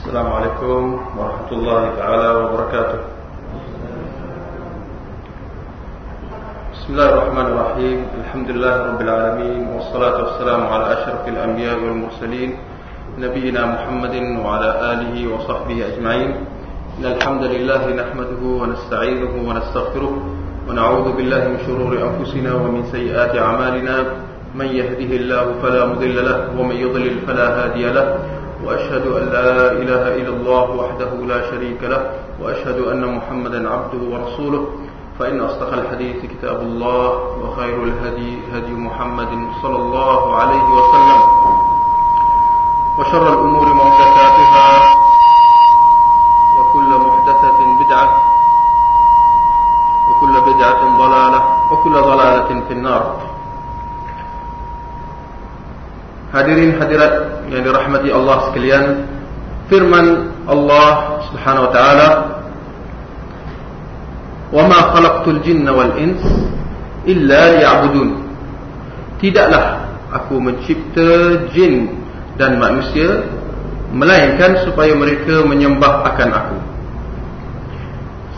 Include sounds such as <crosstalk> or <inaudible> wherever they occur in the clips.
السلام عليكم ورحمة الله تعالى وبركاته. بسم الله الرحمن الرحيم. الحمد لله رب العالمين والصلاة والسلام على أشرف الأنبياء والمرسلين نبينا محمد وعلى آله وصحبه أجمعين. إن الحمد لله نحمده ونستعينه ونستغفره ونعوذ بالله من شرور أنفسنا ومن سيئات أعمالنا. من يهده الله فلا مضل له ومن يضلل فلا هادي له. وأشهد أن لا إله إلا الله وحده لا شريك له وأشهد أن محمدا عبده ورسوله. فإن أصدق الحديث كتاب الله وخير الهدي هدي محمد صلى الله عليه وسلم. وشر الأمور محدثاتها وكل محدثة بدعة وكل بدعة ضلالة وكل ضلالة في النار. Hadirin hadirat yang dirahmati Allah sekalian, firman Allah Subhanahu wa taala, "Wa ma khalaqtul jinna wal ins illa liya'budun." Tidaklah aku mencipta jin dan manusia melainkan supaya mereka menyembah akan aku.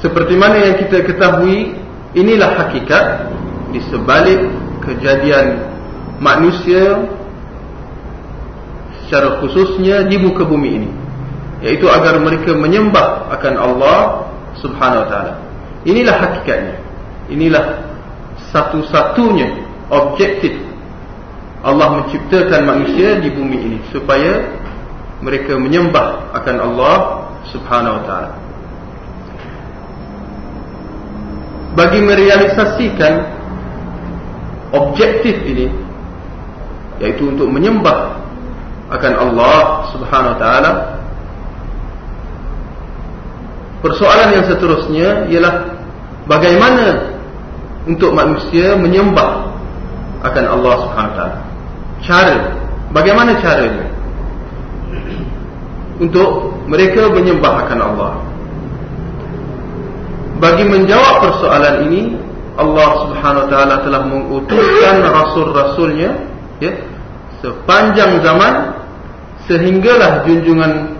Seperti mana yang kita ketahui, inilah hakikat di sebalik kejadian manusia secara khususnya di muka bumi ini yaitu agar mereka menyembah akan Allah Subhanahu wa taala. Inilah hakikatnya. Inilah satu-satunya objektif Allah menciptakan manusia di bumi ini supaya mereka menyembah akan Allah Subhanahu wa taala. Bagi merealisasikan objektif ini yaitu untuk menyembah akan Allah Subhanahu wa taala. Persoalan yang seterusnya ialah bagaimana untuk manusia menyembah akan Allah Subhanahu taala. Cara bagaimana caranya? Untuk mereka menyembah akan Allah. Bagi menjawab persoalan ini, Allah Subhanahu taala telah mengutuskan rasul-rasulnya ya sepanjang zaman sehinggalah junjungan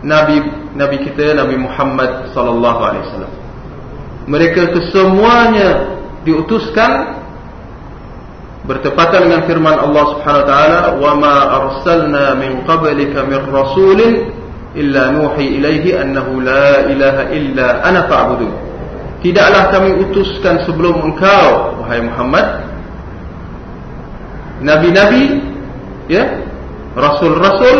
Nabi Nabi kita Nabi Muhammad sallallahu alaihi wasallam. Mereka kesemuanya diutuskan bertepatan dengan firman Allah Subhanahu wa taala, "Wa ma arsalna min qablika min rasulin illa nuhi ilaihi annahu la ilaha illa ana fa'budun." Tidaklah kami utuskan sebelum engkau wahai Muhammad nabi-nabi ya rasul-rasul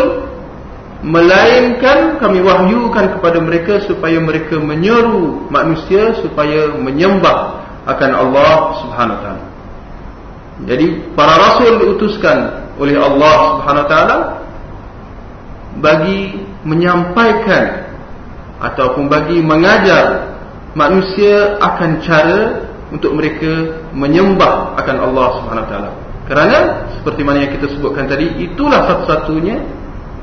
melainkan kami wahyukan kepada mereka supaya mereka menyeru manusia supaya menyembah akan Allah Subhanahu taala. Jadi para rasul diutuskan oleh Allah Subhanahu taala bagi menyampaikan ataupun bagi mengajar manusia akan cara untuk mereka menyembah akan Allah Subhanahu taala. Kerana seperti mana yang kita sebutkan tadi itulah satu-satunya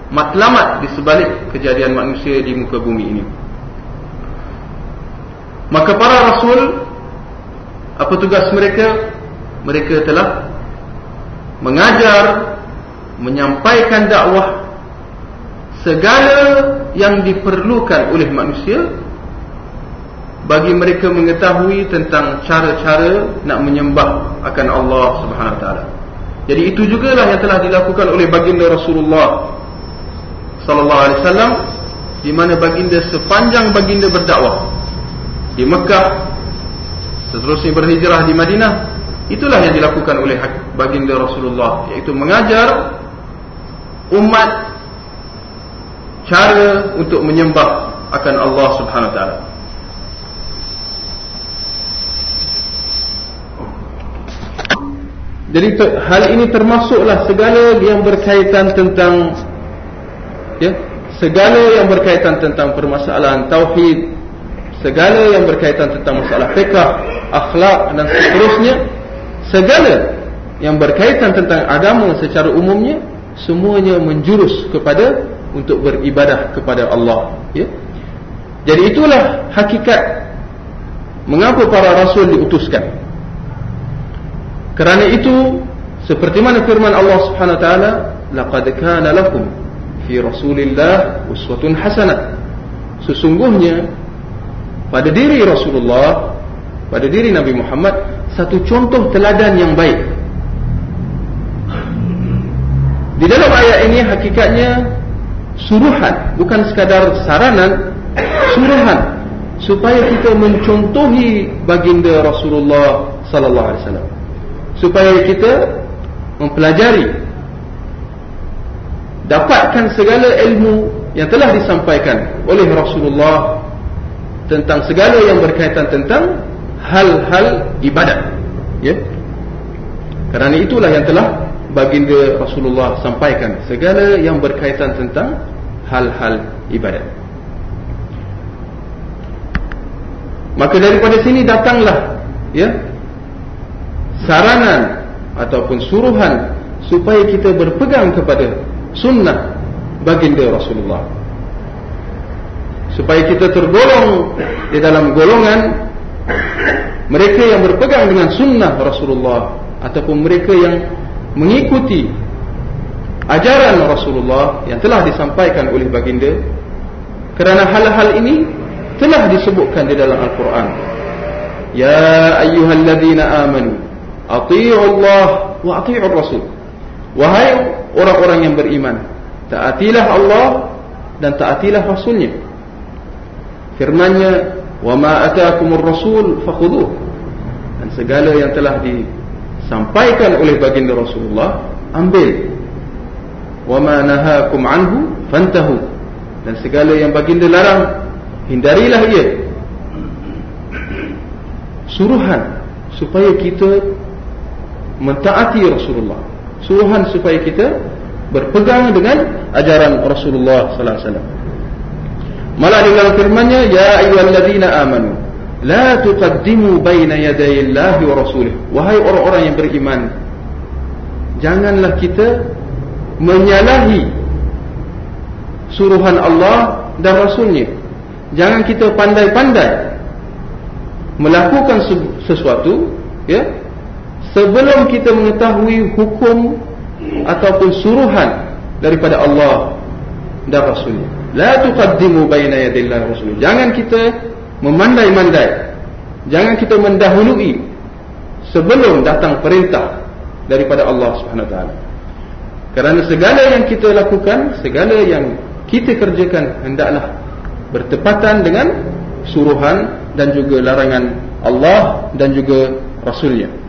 matlamat di sebalik kejadian manusia di muka bumi ini. Maka para rasul apa tugas mereka? Mereka telah mengajar, menyampaikan dakwah segala yang diperlukan oleh manusia bagi mereka mengetahui tentang cara-cara nak menyembah akan Allah Subhanahu Taala. Jadi itu juga lah yang telah dilakukan oleh baginda Rasulullah Sallallahu Alaihi Wasallam, di mana baginda sepanjang baginda berdakwah di Mekah, seterusnya berhijrah di Madinah, itulah yang dilakukan oleh baginda Rasulullah, yaitu mengajar umat cara untuk menyembah akan Allah Subhanahu Taala. Jadi hal ini termasuklah segala yang berkaitan tentang ya, segala yang berkaitan tentang permasalahan tauhid, segala yang berkaitan tentang masalah fiqh, akhlak dan seterusnya, segala yang berkaitan tentang agama secara umumnya semuanya menjurus kepada untuk beribadah kepada Allah, ya. Jadi itulah hakikat mengapa para rasul diutuskan. Kerana itu seperti mana firman Allah Subhanahu wa taala, laqad kana lakum fi Rasulillah uswatun hasanah. Sesungguhnya pada diri Rasulullah, pada diri Nabi Muhammad satu contoh teladan yang baik. Di dalam ayat ini hakikatnya suruhan, bukan sekadar saranan, suruhan supaya kita mencontohi baginda Rasulullah sallallahu alaihi wasallam. Supaya kita mempelajari dapatkan segala ilmu yang telah disampaikan oleh Rasulullah tentang segala yang berkaitan tentang hal-hal ibadat. Ya? Kerana itulah yang telah baginda Rasulullah sampaikan segala yang berkaitan tentang hal-hal ibadat. Maka daripada sini datanglah ya saranan ataupun suruhan supaya kita berpegang kepada sunnah baginda Rasulullah. Supaya kita tergolong di dalam golongan mereka yang berpegang dengan sunnah Rasulullah ataupun mereka yang mengikuti ajaran Rasulullah yang telah disampaikan oleh baginda. Kerana hal-hal ini telah disebutkan di dalam Al-Quran. Ya ayyuhalladzina amanu Allah wa ati'u Rasul. Wahai orang-orang yang beriman taatilah Allah dan taatilah Rasulnya. Firmannya wa ma ataakumur rasul fakhudhuh dan segala yang telah disampaikan oleh baginda Rasulullah ambil. Wa ma nahakum anhu fantahu. Dan segala yang baginda larang hindarilah ia. Suruhan supaya kita mentaati Rasulullah suruhan supaya kita berpegang dengan ajaran Rasulullah sallallahu alaihi wasallam Malah dalam firman-Nya, "Ya ayyuhalladzina amanu, la tuqaddimu baina yaday Allahi wa rasulih." Wahai orang-orang yang beriman, janganlah kita menyalahi suruhan Allah dan Rasulnya. Jangan kita pandai-pandai melakukan sesuatu, ya, sebelum kita mengetahui hukum ataupun suruhan daripada Allah dan Rasulnya. La tuqaddimu baina yadillahi rasul. Jangan kita memandai-mandai. Jangan kita mendahului sebelum datang perintah daripada Allah Subhanahu wa taala. Kerana segala yang kita lakukan, segala yang kita kerjakan hendaklah bertepatan dengan suruhan dan juga larangan Allah dan juga Rasulnya.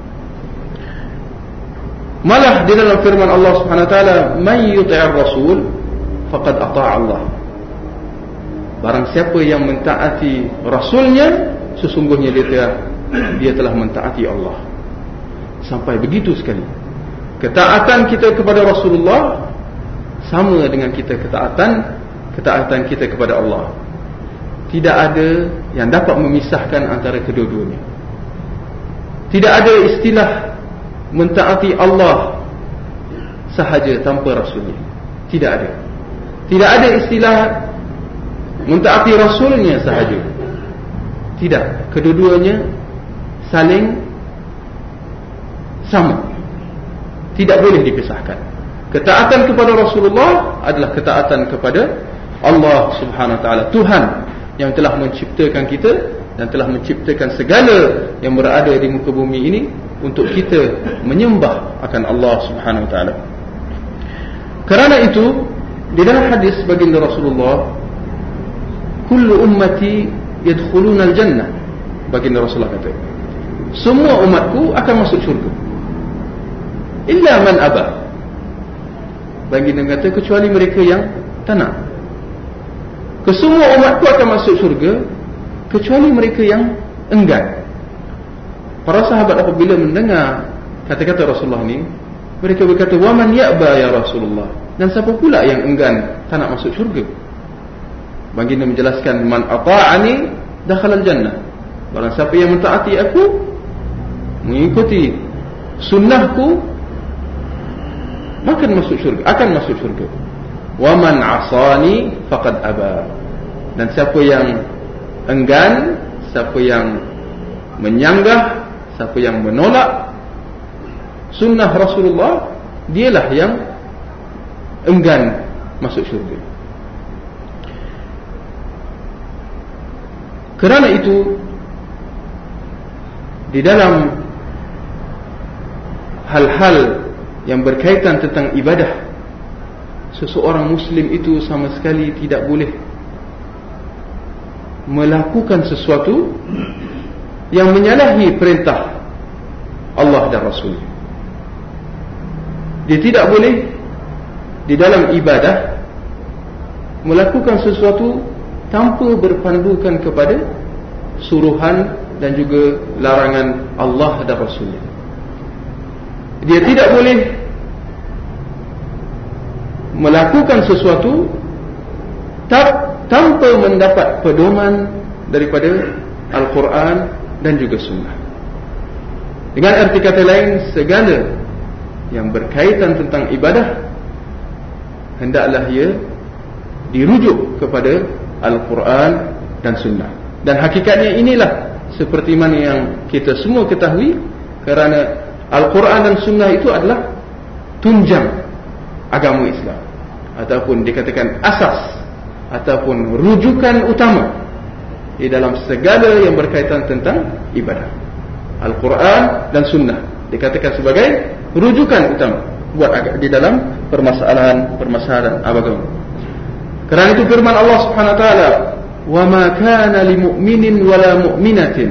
Malah di dalam firman Allah Subhanahu taala, "May yuti'ir rasul faqad ata'a Allah." Barang siapa yang mentaati Rasulnya Sesungguhnya dia telah, dia telah mentaati Allah. Sampai begitu sekali. Ketaatan kita kepada Rasulullah Sama dengan kita ketaatan Ketaatan kita kepada Allah. Tidak ada yang dapat memisahkan antara kedua-duanya. Tidak ada istilah Mentaati Allah Sahaja tanpa Rasulnya. Tidak ada. Tidak ada istilah mentaati rasulnya sahaja. Tidak. Kedua-duanya saling sama. Tidak boleh dipisahkan. Ketaatan kepada Rasulullah adalah ketaatan kepada Allah Subhanahu wa taala Tuhan yang telah menciptakan kita dan telah menciptakan segala yang berada di muka bumi ini untuk kita menyembah akan Allah Subhanahu wa taala. Kerana itu di dalam hadis baginda Rasulullah kullu ummati yadkhuluna al-jannah baginda Rasulullah kata. Semua umatku akan masuk syurga. Illa man aba. Baginda kata kecuali mereka yang tak nak. Kesemua umatku akan masuk syurga kecuali mereka yang enggan para sahabat apabila mendengar kata-kata Rasulullah ni mereka berkata wa man ya'ba ya Rasulullah dan siapa pula yang enggan tak nak masuk syurga Baginda menjelaskan man ata'ani dakhala al-jannah. Barang siapa yang mentaati aku mengikuti sunnahku maka masuk syurga, akan masuk syurga. Wa man 'asani faqad aba. Dan siapa yang enggan, siapa yang menyanggah, siapa yang menolak sunnah Rasulullah, dialah yang enggan masuk syurga. Kerana itu di dalam hal-hal yang berkaitan tentang ibadah seseorang muslim itu sama sekali tidak boleh melakukan sesuatu yang menyalahi perintah Allah dan Rasul. Dia tidak boleh di dalam ibadah melakukan sesuatu tanpa berpandukan kepada suruhan dan juga larangan Allah dan Rasulnya. Dia tidak boleh melakukan sesuatu tanpa mendapat pedoman daripada Al-Quran dan juga Sunnah. Dengan arti kata lain, segala yang berkaitan tentang ibadah hendaklah ia dirujuk kepada Al-Quran dan Sunnah. Dan hakikatnya inilah seperti mana yang kita semua ketahui kerana Al-Quran dan Sunnah itu adalah tunjang agama Islam ataupun dikatakan asas ataupun rujukan utama di dalam segala yang berkaitan tentang ibadah. Al-Quran dan Sunnah dikatakan sebagai rujukan utama buat di dalam permasalahan-permasalahan agama. Kerana itu firman Allah Subhanahu wa taala, "Wa ma kana lil mu'minin wa la mu'minatin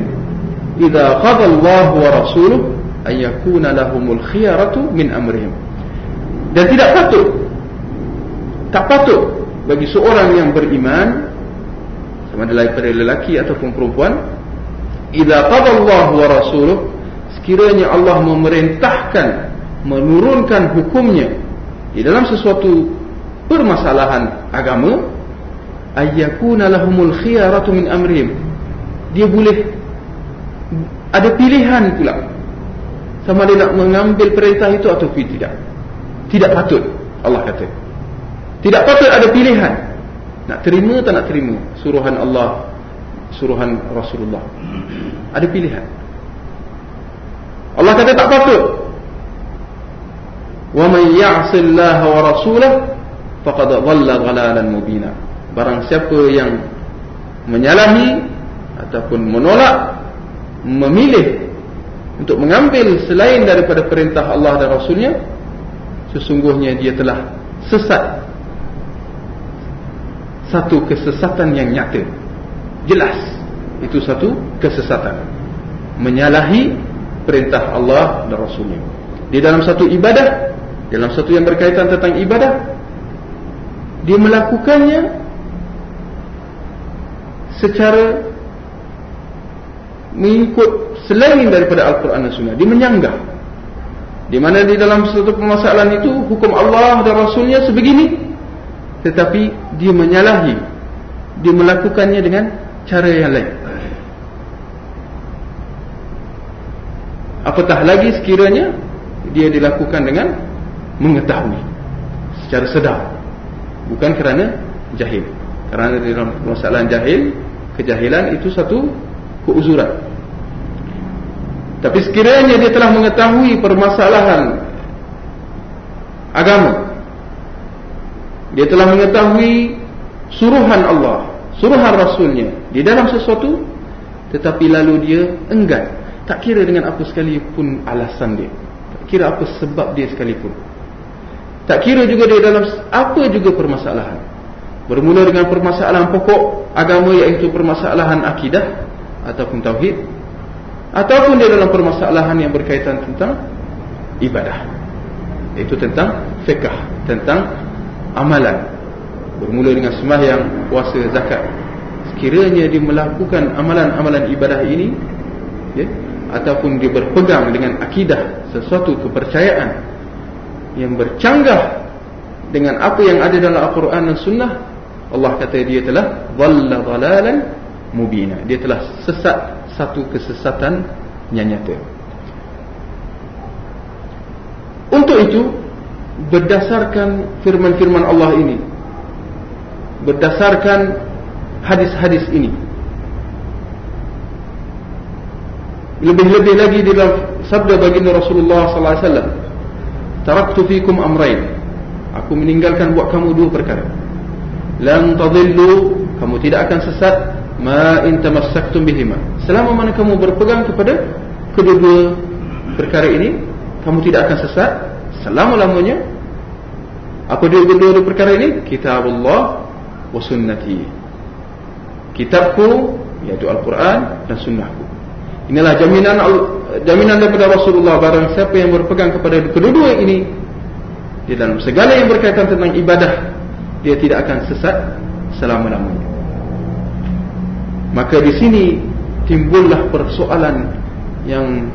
idza qada Allah wa rasuluhu an yakuna lahumul khiyaratu min amrihim." Dan tidak patut tak patut bagi seorang yang beriman sama ada daripada lelaki ataupun perempuan idza qada Allah wa rasuluhu sekiranya Allah memerintahkan menurunkan hukumnya di dalam sesuatu permasalahan agama ayyakuna lahumul khiyaratu min amrihim. Dia boleh ada pilihan pula sama dia nak mengambil perintah itu atau tidak. Tidak patut Allah kata. Tidak patut ada pilihan nak terima atau nak terima? Suruhan Allah suruhan Rasulullah. Ada pilihan. Allah kata tak patut. wa man ya'sillaha wa rasulahu faqad dhalla dhalalan mubina barang siapa yang menyalahi ataupun menolak memilih untuk mengambil selain daripada perintah Allah dan Rasulnya sesungguhnya dia telah sesat satu kesesatan yang nyata. Jelas. Itu satu kesesatan. Menyalahi perintah Allah dan Rasulnya. Di dalam satu ibadah dalam satu yang berkaitan tentang ibadah dia melakukannya secara mengikut selain daripada Al-Quran dan Sunnah. Dia menyanggah. Di mana di dalam satu permasalahan itu hukum Allah dan Rasulnya sebegini tetapi dia menyalahi dia melakukannya dengan cara yang lain. Apatah lagi sekiranya dia dilakukan dengan mengetahui secara sedar bukan kerana jahil. Kerana dalam masalah jahil kejahilan itu satu keuzuran. Tapi sekiranya dia telah mengetahui permasalahan agama dia telah mengetahui suruhan Allah suruhan Rasulnya di dalam sesuatu tetapi lalu dia enggan tak kira dengan apa sekalipun alasan dia tak kira apa sebab dia sekalipun tak kira juga dia dalam apa juga permasalahan. Bermula dengan permasalahan pokok agama iaitu permasalahan akidah ataupun tauhid ataupun dia dalam permasalahan yang berkaitan tentang ibadah. Itu tentang fiqh, tentang amalan. Bermula dengan sembahyang, puasa, zakat. Sekiranya dia melakukan amalan-amalan ibadah ini ya, ataupun dia berpegang dengan akidah sesuatu kepercayaan yang bercanggah dengan apa yang ada dalam Al-Quran dan Sunnah Allah kata dia telah dhalla dhalalan mubina dia telah sesat satu kesesatan yang nyata untuk itu berdasarkan firman-firman Allah ini berdasarkan hadis-hadis ini lebih-lebih lagi di dalam sabda baginda Rasulullah sallallahu alaihi wasallam taraktu fikum amrayn Aku meninggalkan buat kamu dua perkara. Lan tadillu, kamu tidak akan sesat ma in tamassaktum bihima. Selama mana kamu berpegang kepada kedua-dua perkara ini, kamu tidak akan sesat selama-lamanya. Apa dia kedua-dua perkara ini? Kitabullah wa sunnati. Kitabku yaitu Al-Quran dan sunnahku. Inilah jaminan jaminan daripada Rasulullah barang siapa yang berpegang kepada kedua-dua ini di dalam segala yang berkaitan tentang ibadah dia tidak akan sesat selama-lamanya. Maka di sini timbullah persoalan yang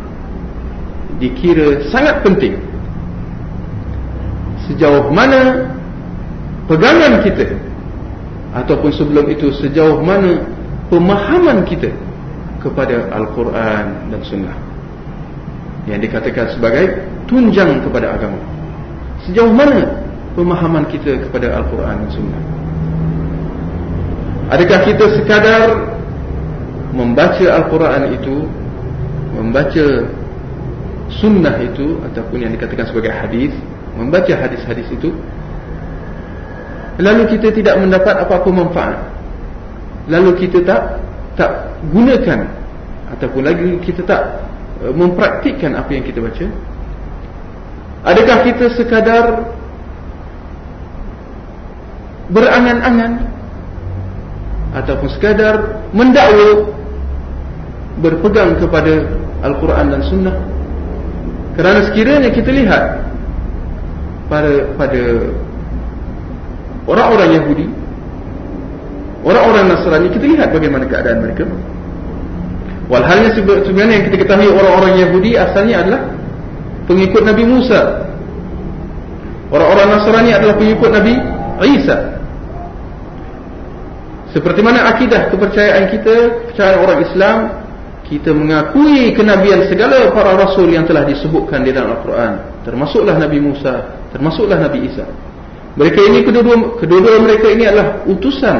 dikira sangat penting. Sejauh mana pegangan kita ataupun sebelum itu sejauh mana pemahaman kita kepada Al-Quran dan Sunnah. Yang dikatakan sebagai tunjang kepada agama. Sejauh mana pemahaman kita kepada Al-Quran dan Sunnah. Adakah kita sekadar membaca Al-Quran itu membaca Sunnah itu ataupun yang dikatakan sebagai hadis membaca hadis-hadis itu lalu kita tidak mendapat apa-apa manfaat. Lalu kita tak tak gunakan ataupun lagi kita tak uh, mempraktikkan apa yang kita baca. Adakah kita sekadar berangan-angan ataupun sekadar mendakwa berpegang kepada Al-Quran dan Sunnah? Kerana sekiranya kita lihat pada pada orang-orang Yahudi Orang-orang Nasrani kita lihat bagaimana keadaan mereka. Walhalnya sebenarnya yang kita ketahui orang-orang Yahudi asalnya adalah pengikut Nabi Musa. Orang-orang Nasrani adalah pengikut Nabi Isa. Seperti mana akidah kepercayaan kita, kepercayaan orang Islam, kita mengakui kenabian segala para rasul yang telah disebutkan di dalam Al-Quran. Termasuklah Nabi Musa, termasuklah Nabi Isa. Mereka ini kedua-dua kedua-dua mereka ini adalah utusan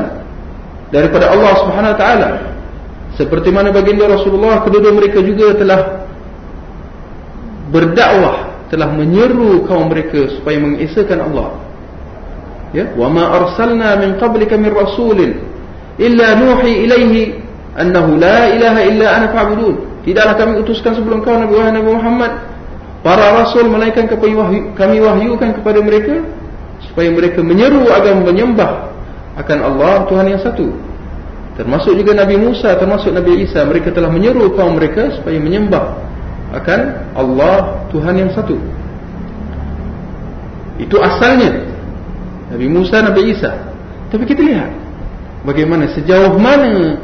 daripada Allah Subhanahu Wa Taala. Seperti mana baginda Rasulullah kedua-dua mereka juga telah berdakwah, telah menyeru kaum mereka supaya mengesahkan Allah. Ya, wa ma arsalna min qablika min rasulin illa nuhi ilaihi annahu la ilaha illa ana fa'budun. Tidaklah kami utuskan sebelum kau Nabi Muhammad para rasul melainkan kami wahyukan kepada mereka supaya mereka menyeru agar menyembah akan Allah Tuhan yang satu. Termasuk juga Nabi Musa termasuk Nabi Isa mereka telah menyeru kaum mereka supaya menyembah akan Allah Tuhan yang satu. Itu asalnya Nabi Musa Nabi Isa. Tapi kita lihat bagaimana sejauh mana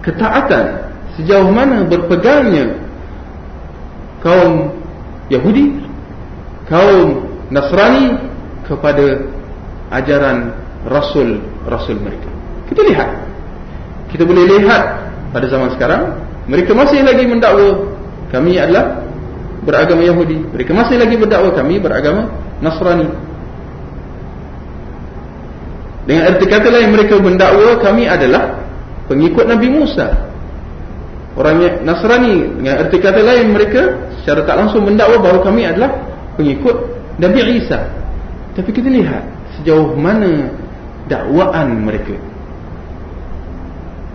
ketaatan sejauh mana berpegangnya kaum Yahudi kaum Nasrani kepada ajaran rasul-rasul mereka. Kita lihat. Kita boleh lihat pada zaman sekarang mereka masih lagi mendakwa kami adalah beragama Yahudi. Mereka masih lagi berdakwa kami beragama Nasrani. Dengan arti kata lain mereka mendakwa kami adalah pengikut Nabi Musa. Orang Nasrani dengan arti kata lain mereka secara tak langsung mendakwa bahawa kami adalah pengikut Nabi Isa. Tapi kita lihat sejauh mana dakwaan mereka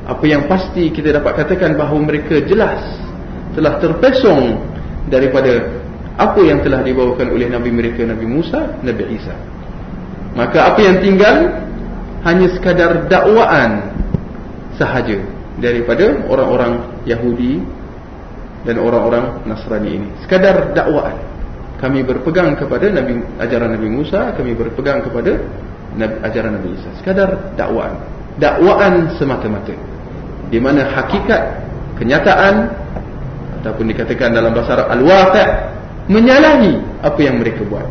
apa yang pasti kita dapat katakan bahawa mereka jelas telah terpesong daripada apa yang telah dibawakan oleh Nabi mereka Nabi Musa, Nabi Isa maka apa yang tinggal hanya sekadar dakwaan sahaja daripada orang-orang Yahudi dan orang-orang Nasrani ini. Sekadar dakwaan. Kami berpegang kepada Nabi ajaran Nabi Musa kami berpegang kepada ajaran Nabi Isa. Sekadar dakwaan. Dakwaan semata-mata. Di mana hakikat kenyataan ataupun dikatakan dalam bahasa Arab al-waqi' menyalahi apa yang mereka buat.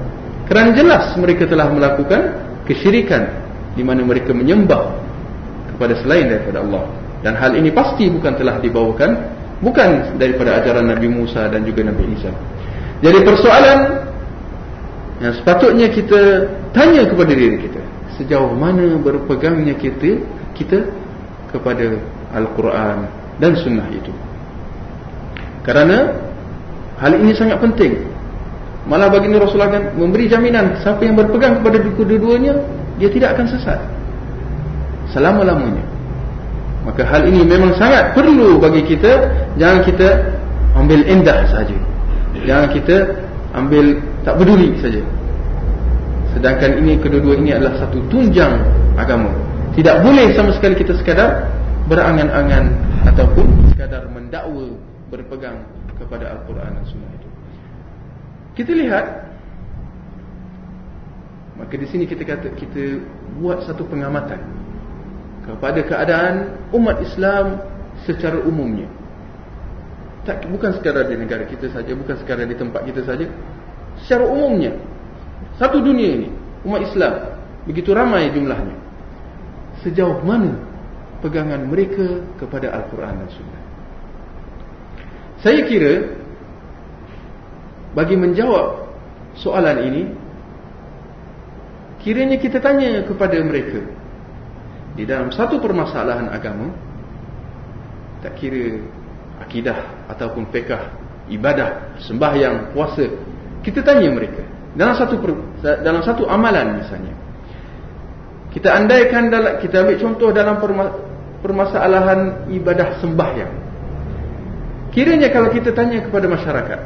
Kerana jelas mereka telah melakukan kesyirikan di mana mereka menyembah kepada selain daripada Allah dan hal ini pasti bukan telah dibawakan bukan daripada ajaran Nabi Musa dan juga Nabi Isa jadi persoalan yang sepatutnya kita tanya kepada diri kita sejauh mana berpegangnya kita kita kepada Al-Quran dan Sunnah itu. Kerana hal ini sangat penting. Malah baginda Rasulullah kan memberi jaminan siapa yang berpegang kepada kedua-duanya dia tidak akan sesat selama-lamanya. Maka hal ini memang sangat perlu bagi kita jangan kita ambil endah saja. Jangan kita ambil tak peduli saja. Sedangkan ini kedua-dua ini adalah satu tunjang agama. Tidak boleh sama sekali kita sekadar berangan-angan ataupun sekadar mendakwa berpegang kepada Al-Quran dan Sunnah itu. Kita lihat maka di sini kita kata kita buat satu pengamatan kepada keadaan umat Islam secara umumnya. Tak bukan sekadar di negara kita saja, bukan sekadar di tempat kita saja. Secara umumnya satu dunia ini umat Islam begitu ramai jumlahnya. Sejauh mana pegangan mereka kepada Al-Quran dan Sunnah? Saya kira bagi menjawab soalan ini kiranya kita tanya kepada mereka di dalam satu permasalahan agama tak kira akidah ataupun fiqh ibadah sembahyang puasa kita tanya mereka. Dalam satu dalam satu amalan misalnya kita andaikan dalam kita ambil contoh dalam permasalahan ibadah sembahyang. Kiranya kalau kita tanya kepada masyarakat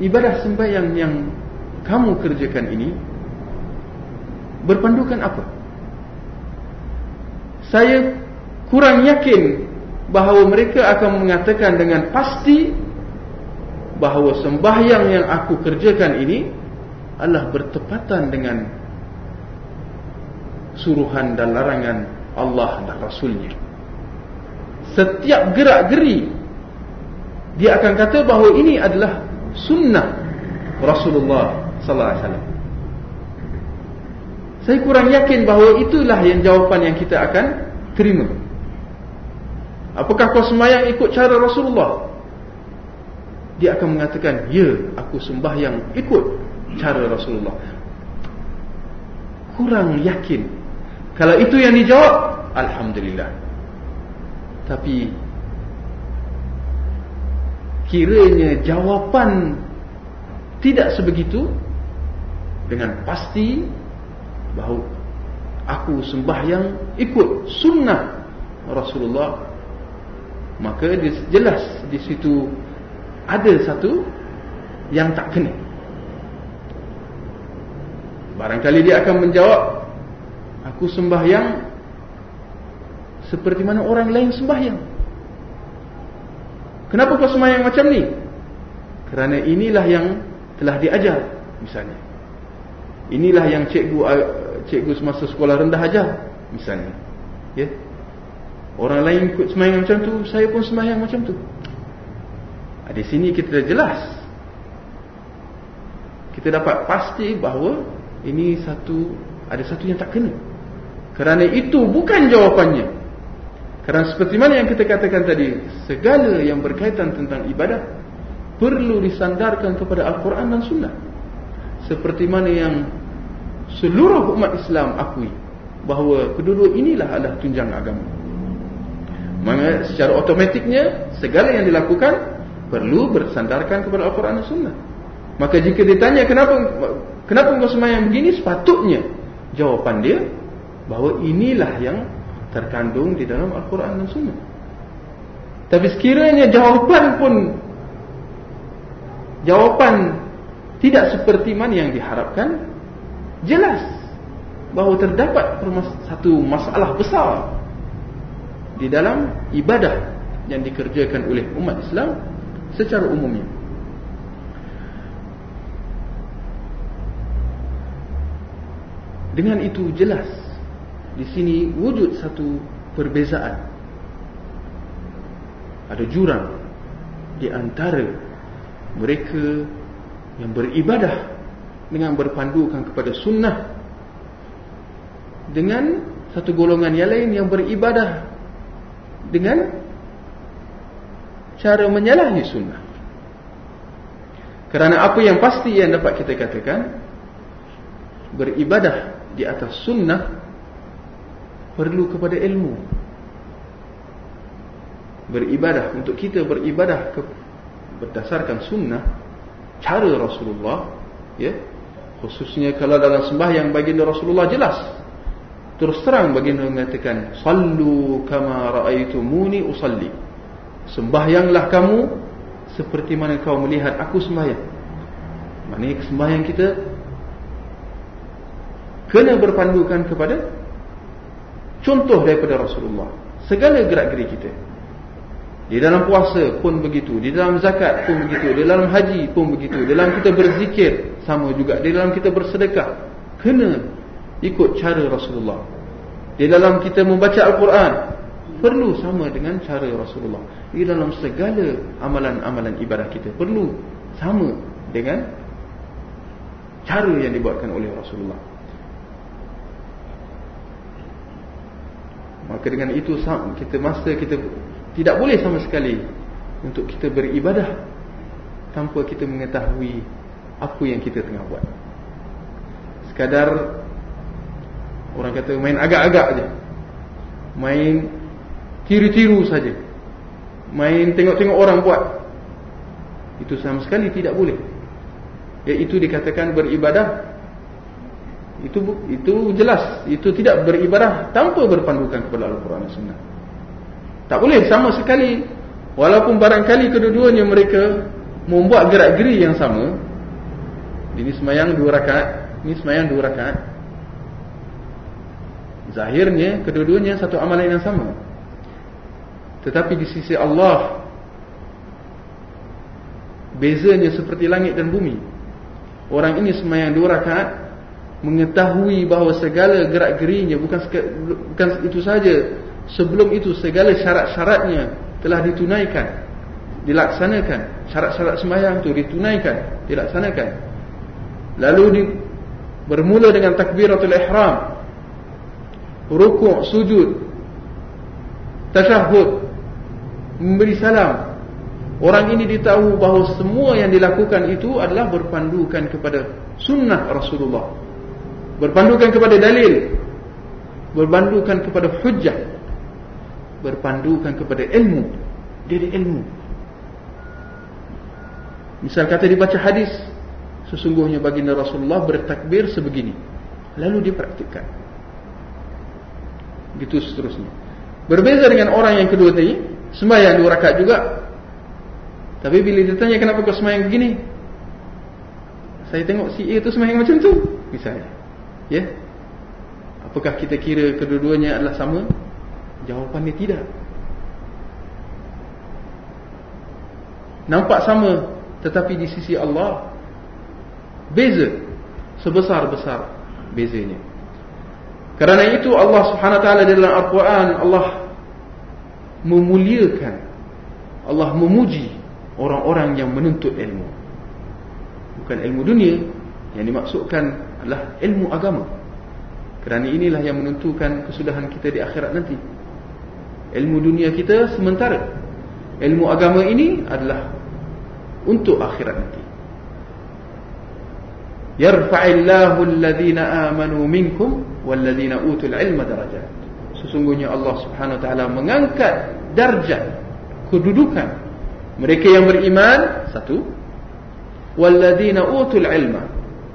Ibadah sembahyang yang kamu kerjakan ini Berpandukan apa? Saya kurang yakin bahawa mereka akan mengatakan dengan pasti bahawa sembahyang yang aku kerjakan ini adalah bertepatan dengan suruhan dan larangan Allah dan Rasulnya setiap gerak-geri dia akan kata bahawa ini adalah sunnah Rasulullah sallallahu alaihi wasallam. Saya kurang yakin bahawa itulah yang jawapan yang kita akan terima. Apakah kau sembahyang ikut cara Rasulullah? Dia akan mengatakan, "Ya, aku sembahyang ikut cara Rasulullah." Kurang yakin. Kalau itu yang dijawab, alhamdulillah. Tapi kiranya jawapan tidak sebegitu dengan pasti bahawa aku sembahyang ikut sunnah Rasulullah maka jelas di situ ada satu yang tak kena barangkali dia akan menjawab aku sembahyang seperti mana orang lain sembahyang. Kenapa kau sembahyang macam ni? Kerana inilah yang telah diajar misalnya. Inilah yang cikgu cikgu semasa sekolah rendah ajar misalnya. Ya. Orang lain ikut sembahyang macam tu, saya pun sembahyang macam tu. Ah, di sini kita dah jelas. Kita dapat pasti bahawa ini satu ada satu yang tak kena. Kerana itu bukan jawapannya. Kerana seperti mana yang kita katakan tadi, segala yang berkaitan tentang ibadah perlu disandarkan kepada Al-Quran dan Sunnah. Seperti mana yang seluruh umat Islam akui bahawa kedua-dua inilah adalah tunjang agama. Maka secara otomatiknya segala yang dilakukan perlu bersandarkan kepada Al-Quran dan Sunnah. Maka jika ditanya kenapa kenapa engkau semayang begini, sepatutnya jawapan dia bahawa inilah yang terkandung di dalam Al-Quran dan Sunnah. Tapi sekiranya jawapan pun jawapan tidak seperti mana yang diharapkan, jelas bahawa terdapat satu masalah besar di dalam ibadah yang dikerjakan oleh umat Islam secara umumnya. Dengan itu jelas di sini wujud satu perbezaan. Ada jurang di antara mereka yang beribadah dengan berpandukan kepada sunnah dengan satu golongan yang lain yang beribadah dengan cara menyalahi sunnah. Kerana apa yang pasti yang dapat kita katakan beribadah di atas sunnah perlu kepada ilmu beribadah untuk kita beribadah ke, berdasarkan sunnah cara Rasulullah ya khususnya kalau dalam sembahyang baginda Rasulullah jelas. Terus terang baginda mengatakan sallu kama raaitumuni usalli. Sembahyanglah kamu seperti mana kau melihat aku sembahyang. Maknanya sembahyang kita kena berpandukan kepada contoh daripada Rasulullah. Segala gerak-geri kita di dalam puasa pun begitu, di dalam zakat pun begitu, di dalam haji pun begitu, di dalam kita berzikir sama juga, di dalam kita bersedekah kena ikut cara Rasulullah. Di dalam kita membaca Al-Quran perlu sama dengan cara Rasulullah. Di dalam segala amalan-amalan ibadah kita perlu sama dengan cara yang dibuatkan oleh Rasulullah. Maka dengan itu kita masa kita tidak boleh sama sekali untuk kita beribadah tanpa kita mengetahui apa yang kita tengah buat. Sekadar orang kata main agak-agak aja. Main tiru-tiru saja. Main tengok-tengok orang buat. Itu sama sekali tidak boleh. Iaitu dikatakan beribadah itu itu jelas itu tidak beribadah tanpa berpandukan kepada Al-Quran dan Sunnah. Tak boleh sama sekali walaupun barangkali kedua-duanya mereka membuat gerak-geri yang sama. Ini semayang dua rakaat, ini semayang dua rakaat. Zahirnya kedua-duanya satu amalan yang sama. Tetapi di sisi Allah bezanya seperti langit dan bumi. Orang ini semayang dua rakaat mengetahui bahawa segala gerak-gerinya bukan bukan itu saja sebelum itu segala syarat-syaratnya telah ditunaikan dilaksanakan. Syarat-syarat sembahyang itu ditunaikan dilaksanakan. Lalu di, bermula dengan takbiratul ihram rukuk sujud tasyahud memberi salam. Orang ini ditahu bahawa semua yang dilakukan itu adalah berpandukan kepada sunnah Rasulullah. Berpandukan kepada dalil. Berpandukan kepada hujjah berpandukan kepada ilmu. Dari ilmu. Misal kata dibaca hadis sesungguhnya baginda Rasulullah bertakbir sebegini. Lalu dipraktikkan gitu seterusnya. Berbeza dengan orang yang kedua tadi sembahyang dua rakaat juga. Tapi bila ditanya kenapa kau sembahyang begini? Saya tengok si A itu sembahyang macam tu misalnya. Ya. Apakah kita kira kedua-duanya adalah sama? Jawapannya tidak. Nampak sama tetapi di sisi Allah beza sebesar-besar bezanya. Kerana itu Allah taala dalam Al-Quran Allah memuliakan Allah memuji orang-orang yang menuntut ilmu. Bukan ilmu dunia yang dimaksudkan adalah ilmu agama. Kerana inilah yang menentukan kesudahan kita di akhirat nanti. Ilmu dunia kita sementara. Ilmu agama ini adalah untuk akhirat nanti. Yarfa'illahu alladhina amanu minkum walladhina utul ilma darajat. Sesungguhnya Allah Subhanahu wa taala mengangkat darjat kedudukan mereka yang beriman satu walladhina utul ilma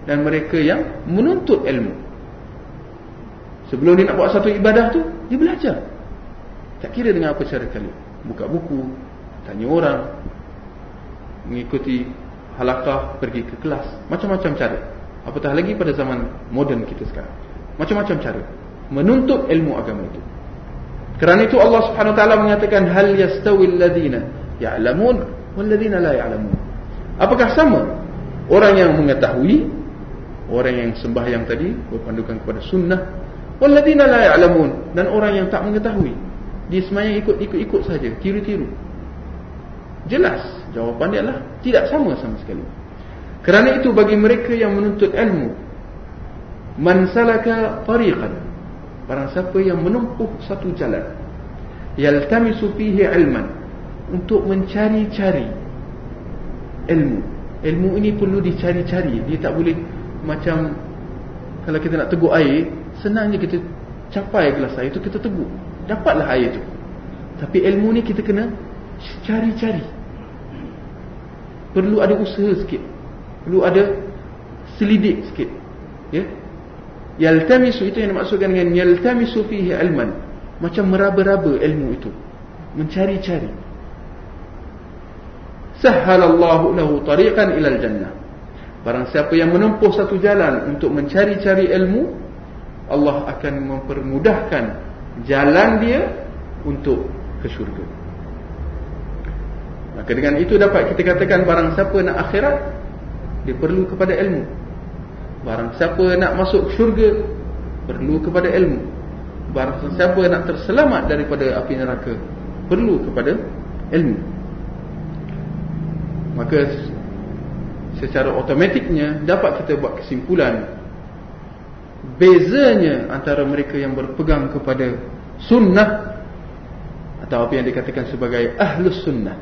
dan mereka yang menuntut ilmu. Sebelum dia nak buat satu ibadah tu, dia belajar. Tak kira dengan apa cara kali. Buka buku, tanya orang, mengikuti halakah, pergi ke kelas. Macam-macam cara. Apatah lagi pada zaman moden kita sekarang. Macam-macam cara. Menuntut ilmu agama itu. Kerana itu Allah subhanahu wa ta'ala mengatakan, Hal yastawil ladhina ya'lamun wal ladhina la ya'lamun. Apakah sama? Orang yang mengetahui orang yang sembahyang tadi berpandukan kepada sunnah walladzina la ya'lamun dan orang yang tak mengetahui dia sembahyang ikut-ikut saja tiru-tiru. Jelas jawapan dia adalah tidak sama sama sekali. Kerana itu bagi mereka yang menuntut ilmu man salaka tariqan barang siapa yang menempuh satu jalan yaltamisu fihi ilman untuk mencari-cari ilmu. Ilmu ini perlu dicari-cari. Dia tak boleh macam kalau kita nak teguk air senangnya kita capai gelas air itu kita teguk dapatlah air itu tapi ilmu ni kita kena cari-cari. Perlu ada usaha sikit. Perlu ada selidik sikit. Ya? Yaltamisu itu yang dimaksudkan dengan yaltamisu fihi ilman. Macam meraba-raba ilmu itu. Mencari-cari. Sahhalallahu lahu tariqan ilal jannah. Barang siapa yang menempuh satu jalan untuk mencari-cari ilmu Allah akan mempermudahkan jalan dia untuk ke syurga. Maka dengan itu dapat kita katakan barang siapa nak akhirat dia perlu kepada ilmu. Barang siapa nak masuk syurga perlu kepada ilmu. Barang siapa nak terselamat daripada api neraka perlu kepada ilmu. Maka secara otomatiknya dapat kita buat kesimpulan bezanya antara mereka yang berpegang kepada sunnah atau apa yang dikatakan sebagai ahlus sunnah.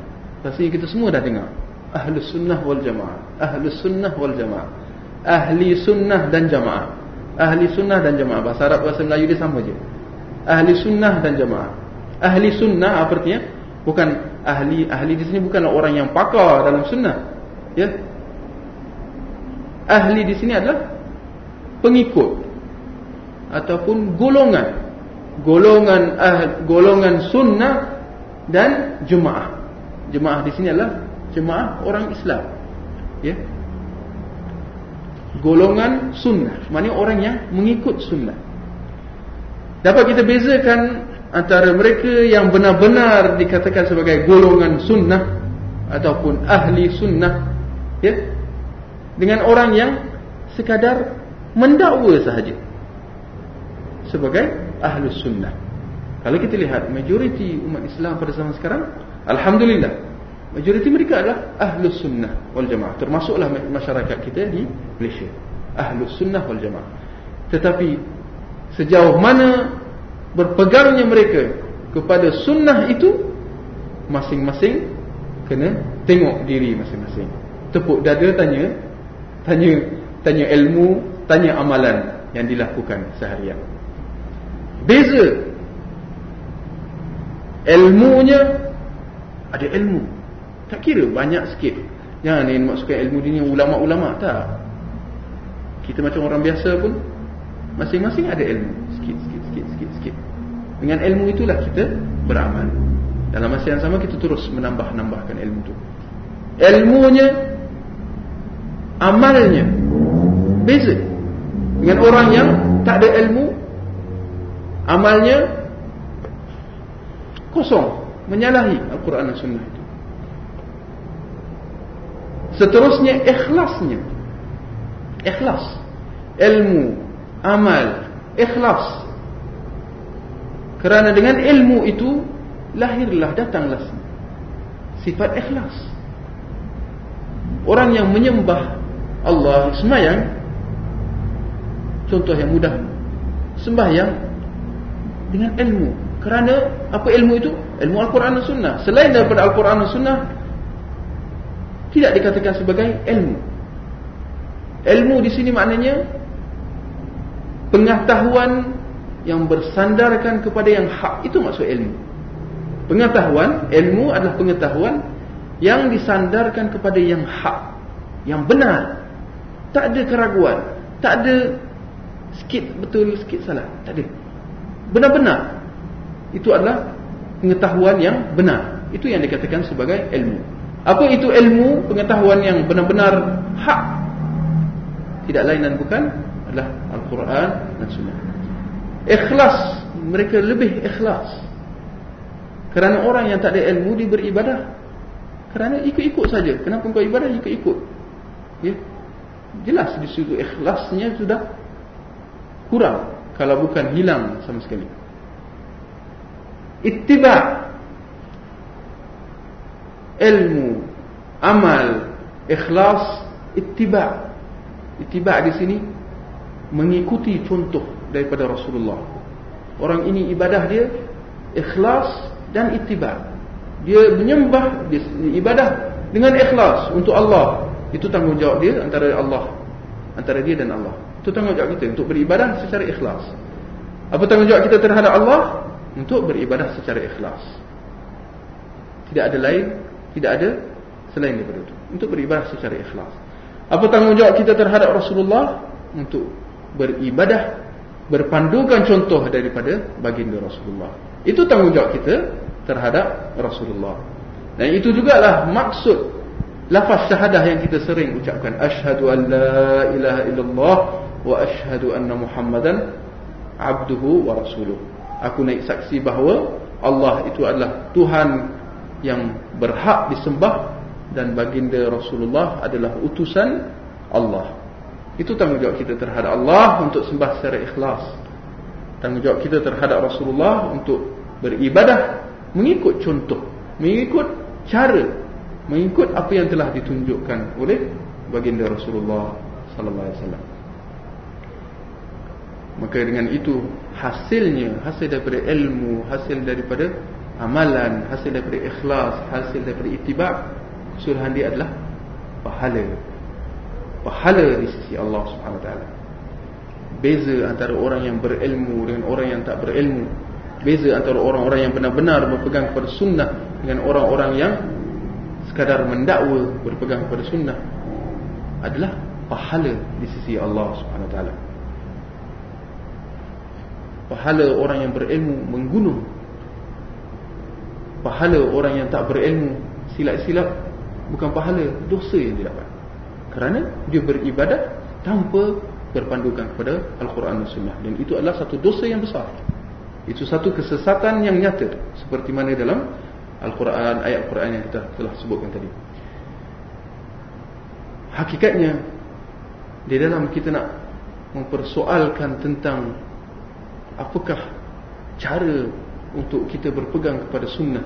Pastinya kita semua dah dengar. Ahli sunnah wal jamaah. Ahli sunnah wal jamaah. Ahli sunnah dan jamaah. Ahli sunnah dan jamaah. Bahasa Arab, bahasa Melayu dia sama je. Ahli sunnah dan jamaah. Ahli sunnah apa artinya? Bukan ahli ahli di sini bukanlah orang yang pakar dalam sunnah Ya. Ahli di sini adalah Pengikut Ataupun golongan Golongan ah, golongan sunnah Dan jemaah jemaah di sini adalah jemaah orang Islam. Ya. Golongan sunnah, maknanya orang yang mengikut sunnah. Dapat kita bezakan antara mereka yang benar-benar dikatakan sebagai golongan sunnah ataupun ahli sunnah ya dengan orang yang sekadar mendakwa sahaja sebagai ahli sunnah. Kalau kita lihat majoriti umat Islam pada zaman sekarang Alhamdulillah Majoriti mereka adalah Ahlus Sunnah wal Jamaah. Termasuklah masyarakat kita di Malaysia. Ahlus Sunnah wal Jamaah. Tetapi Sejauh mana Berpegangnya mereka Kepada sunnah itu Masing-masing Kena tengok diri masing-masing. Tepuk dada tanya Tanya tanya ilmu Tanya amalan yang dilakukan seharian Beza. Ilmunya ada ilmu. Tak kira banyak sikit. Jangan ni maksudkan ilmu ni ulama-ulama tak. Kita macam orang biasa pun masing-masing ada ilmu. Sikit sikit sikit sikit sikit. Dengan ilmu itulah kita beramal. Dalam masa yang sama kita terus menambah-nambahkan ilmu tu. Ilmunya amalnya beza. Dengan orang yang tak ada ilmu amalnya kosong menyalahi Al-Quran dan Sunnah itu. Seterusnya ikhlasnya. Ikhlas. Ilmu, amal, ikhlas. Kerana dengan ilmu itu lahirlah datanglah sifat ikhlas. Orang yang menyembah Allah semayang contoh yang mudah sembahyang dengan ilmu kerana apa ilmu itu? Ilmu Al-Quran dan Sunnah. Selain daripada Al-Quran dan Sunnah, tidak dikatakan sebagai ilmu. Ilmu di sini maknanya pengetahuan yang bersandarkan kepada yang hak. Itu maksud ilmu. Pengetahuan, ilmu adalah pengetahuan yang disandarkan kepada yang hak. Yang benar. Tak ada keraguan. Tak ada sikit betul, sikit salah. Tak ada. Benar-benar itu adalah pengetahuan yang benar. Itu yang dikatakan sebagai ilmu. Apa itu ilmu? Pengetahuan yang benar-benar hak. Tidak lain dan bukan adalah Al-Quran dan Sunnah. Ikhlas. Mereka lebih ikhlas. Kerana orang yang tak ada ilmu dia beribadah. Kerana ikut-ikut saja. Kenapa kau ibadah? Ikut-ikut. Ya? Jelas di situ ikhlasnya sudah kurang. Kalau bukan hilang sama sekali. Ittiba. Ilmu amal ikhlas ittiba. Ittiba di sini mengikuti contoh daripada Rasulullah. Orang ini ibadah dia ikhlas dan ittiba. Dia menyembah dia ibadah dengan ikhlas untuk Allah. Itu tanggungjawab dia antara Allah antara dia dan Allah itu tanggungjawab kita untuk beribadah secara ikhlas apa tanggungjawab kita terhadap Allah untuk beribadah secara ikhlas. Tidak ada lain, tidak ada selain daripada itu. untuk beribadah secara ikhlas. Apa tanggungjawab kita terhadap Rasulullah untuk beribadah berpandukan contoh daripada baginda Rasulullah. Itu tanggungjawab kita terhadap Rasulullah. Dan itu jugalah maksud lafaz syahadah yang kita sering ucapkan asyhadu an la ilaha illallah wa asyhadu anna muhammadan abduhu wa rasuluh. Aku naik saksi bahawa Allah itu adalah Tuhan yang berhak disembah dan baginda Rasulullah adalah utusan Allah. Itu tanggungjawab kita terhadap Allah untuk sembah secara ikhlas. Tanggungjawab kita terhadap Rasulullah untuk beribadah mengikut contoh, mengikut cara, mengikut apa yang telah ditunjukkan oleh baginda Rasulullah sallallahu alaihi wasallam. Maka dengan itu hasilnya, hasil daripada ilmu, hasil daripada amalan, hasil daripada ikhlas, hasil daripada ittiba' kesudahan dia adalah pahala pahala di sisi Allah Subhanahu Taala. Beza antara orang yang berilmu dengan orang yang tak berilmu. Beza antara orang-orang yang benar-benar berpegang kepada sunnah dengan orang-orang yang sekadar mendakwa berpegang kepada sunnah adalah pahala di sisi Allah Subhanahu Taala. Pahala orang yang berilmu menggunung. Pahala orang yang tak berilmu silap-silap bukan pahala dosa yang dia dapat kerana dia beribadah tanpa berpandukan kepada Al-Quran dan Sunnah. Dan itu adalah satu dosa yang besar. Itu satu kesesatan yang nyata seperti mana dalam Al-Quran ayat Al-Quran yang kita telah sebutkan tadi. Hakikatnya di dalam kita nak mempersoalkan tentang apakah cara untuk kita berpegang kepada sunnah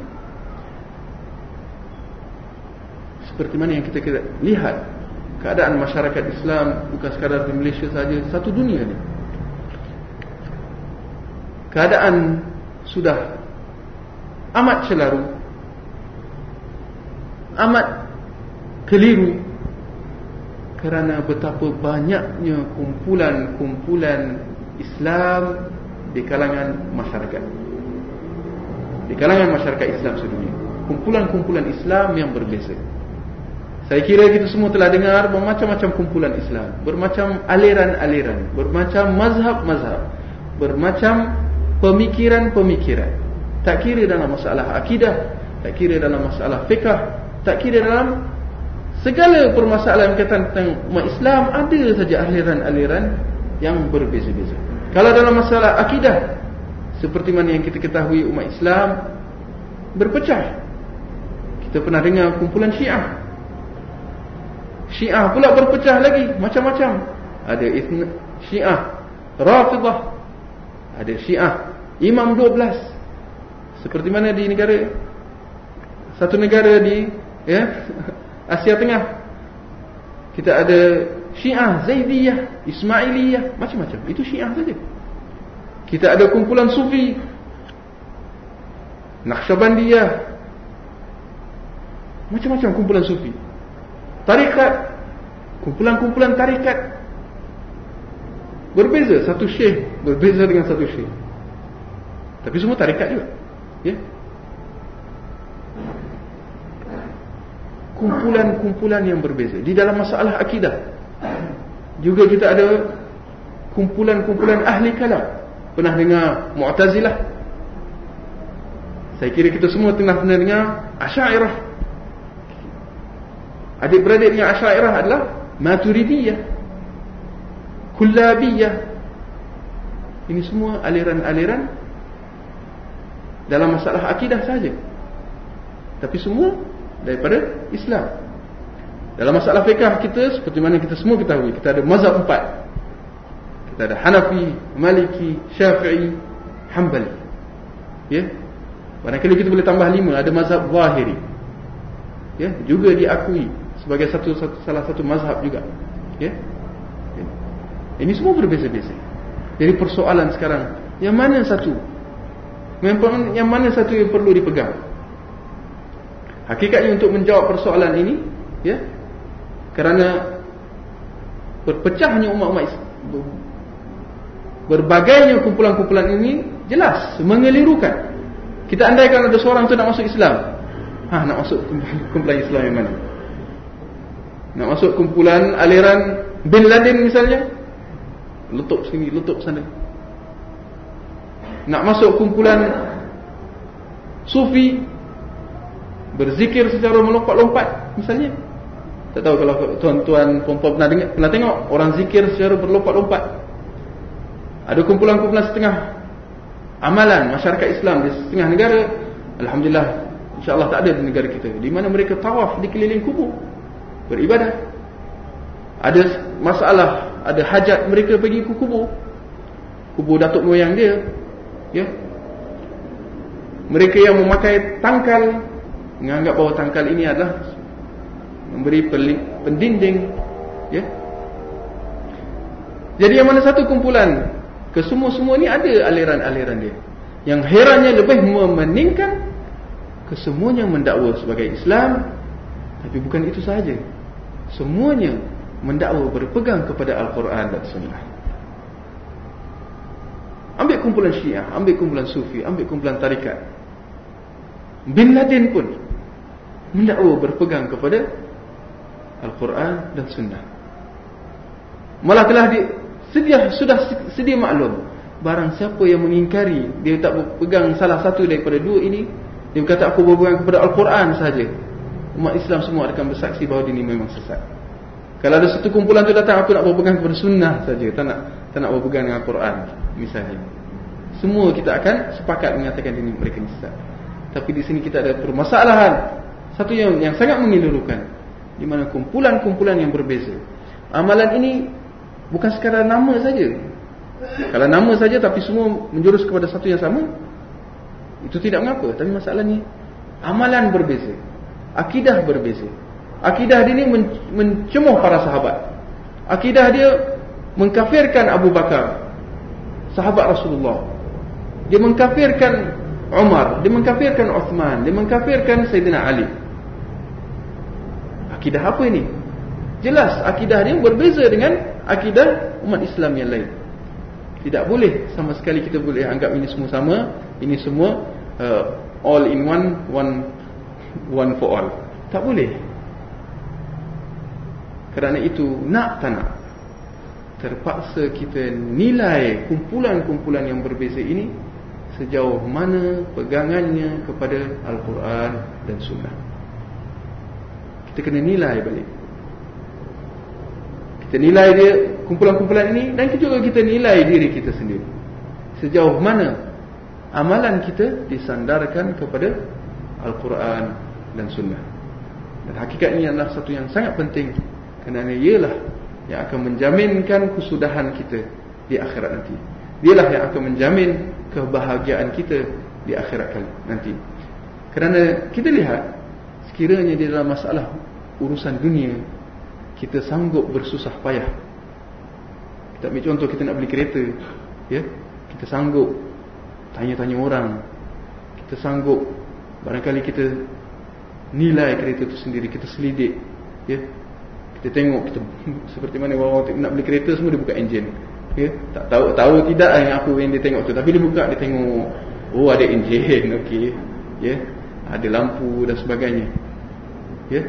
seperti mana yang kita lihat keadaan masyarakat Islam bukan sekadar di Malaysia saja, satu dunia ni. Keadaan sudah amat celaru, amat keliru kerana betapa banyaknya kumpulan-kumpulan Islam di kalangan masyarakat. Di kalangan masyarakat Islam sedunia. Kumpulan-kumpulan Islam yang berbeza. Saya kira kita semua telah dengar bermacam-macam kumpulan Islam, bermacam aliran-aliran, bermacam mazhab-mazhab, bermacam pemikiran-pemikiran. Tak kira dalam masalah akidah, tak kira dalam masalah fiqah, tak kira dalam segala permasalahan berkaitan tentang umat Islam ada saja aliran-aliran yang berbeza-beza. Kalau dalam masalah akidah, seperti mana yang kita ketahui umat Islam berpecah. Kita pernah dengar kumpulan Syiah Syiah pula berpecah lagi macam-macam. Ada isna, Syiah Rafidah. Ada Syiah Imam 12. Seperti mana di negara satu negara di ya <laughs> Asia Tengah. Kita ada Syiah Zaidiyah, Ismailiyah, macam-macam. Itu Syiah saja. Kita ada kumpulan Sufi. Naqsyabandiyah. Macam-macam kumpulan Sufi tarikat kumpulan-kumpulan tarikat berbeza satu syekh berbeza dengan satu syekh tapi semua tarikat juga ya kumpulan-kumpulan yang berbeza di dalam masalah akidah juga kita ada kumpulan-kumpulan ahli kalam. Pernah dengar mu'tazilah? Saya kira kita semua pernah dengar asyairah Adik-beradik yang Asyairah adalah Maturidiyah Kullabiyah. Ini semua aliran-aliran Dalam masalah akidah saja. Tapi semua Daripada Islam Dalam masalah fiqah kita Seperti mana kita semua ketahui Kita ada mazhab empat Kita ada Hanafi, Maliki, Syafi'i Hanbali Ya Barangkali kita boleh tambah lima Ada mazhab Zahiri Ya, juga diakui sebagai satu, satu salah satu mazhab juga. Ya. ya. Ini semua berbeza-beza. Jadi persoalan sekarang, yang mana satu? Yang mana satu yang perlu dipegang? Hakikatnya untuk menjawab persoalan ini, ya. Kerana berpecahnya umat-umat berbagainya kumpulan-kumpulan ini jelas mengelirukan. Kita andaikan ada seorang tu nak masuk Islam. Ha nak masuk kumpulan Islam yang mana? Nak masuk kumpulan aliran Bin Laden misalnya Letup sini, letup sana Nak masuk kumpulan Sufi Berzikir secara melompat-lompat Misalnya Tak tahu kalau tuan-tuan perempuan pernah, dengar, pernah tengok Orang zikir secara berlompat-lompat? Ada kumpulan-kumpulan setengah. Amalan masyarakat Islam Di setengah negara Alhamdulillah InsyaAllah tak ada di negara kita. Di mana mereka tawaf di keliling kubur Beribadah. Ada masalah ada hajat mereka pergi ke kubur. Kubur datuk moyang dia ya. Mereka yang memakai tangkal menganggap bahawa tangkal ini adalah memberi pendinding ya jadi yang mana satu kumpulan kesemua-semua ni ada aliran-aliran dia yang herannya lebih memeningkan kesemuanya mendakwa sebagai Islam tapi bukan itu sahaja semuanya mendakwa berpegang kepada Al-Quran dan Sunnah. Ambil kumpulan Syiah, ambil kumpulan Sufi, ambil kumpulan Tarikat. Bin Laden pun mendakwa berpegang kepada Al-Quran dan Sunnah. Malah telah di, sedia, sudah sedia maklum barang siapa yang mengingkari dia tak berpegang salah satu daripada dua ini dia berkata aku berpegang kepada Al-Quran saja umat Islam semua akan bersaksi bahawa dia ini memang sesat kalau ada satu kumpulan tu datang aku nak berpegang kepada sunnah saja, tak nak tak nak berpegang dengan Quran misalnya. Semua kita akan sepakat mengatakan ini mereka sesat. Tapi di sini kita ada permasalahan. Satu yang yang sangat mengilurukan di mana kumpulan-kumpulan yang berbeza. Amalan ini bukan sekadar nama saja. Kalau nama saja tapi semua menjurus kepada satu yang sama, itu tidak mengapa. Tapi masalahnya amalan berbeza. Akidah berbeza. Akidah dia ni mencemuh para sahabat. Akidah dia mengkafirkan Abu Bakar, sahabat Rasulullah. Dia mengkafirkan Umar, dia mengkafirkan Uthman, dia mengkafirkan Sayyidina Ali. Akidah apa ini? Jelas akidah dia berbeza dengan akidah umat Islam yang lain. Tidak boleh sama sekali kita boleh anggap ini semua sama, ini semua uh, all in one, one one for all. Tak boleh. Kerana itu nak tak nak Terpaksa kita nilai kumpulan-kumpulan yang berbeza ini Sejauh mana pegangannya kepada Al-Quran dan Sunnah Kita kena nilai balik Kita nilai dia kumpulan-kumpulan ini Dan juga kita nilai diri kita sendiri Sejauh mana amalan kita disandarkan kepada Al-Quran dan Sunnah Dan hakikat ini adalah satu yang sangat penting kerana ialah yang akan menjaminkan kesudahan kita di akhirat nanti. Dialah yang akan menjamin kebahagiaan kita di akhirat kali nanti. Kerana kita lihat sekiranya di dalam masalah urusan dunia kita sanggup bersusah payah. Kita ambil contoh kita nak beli kereta, ya. Kita sanggup tanya-tanya orang. Kita sanggup barangkali kita nilai kereta itu sendiri, kita selidik, ya. Kita tengok kita <laughs> seperti mana orang nak beli kereta semua dia buka enjin. Ya, tak tahu tahu tidak yang aku yang dia tengok tu tapi dia buka dia tengok oh ada enjin <laughs> okey. Ya. Ada lampu dan sebagainya. Ya.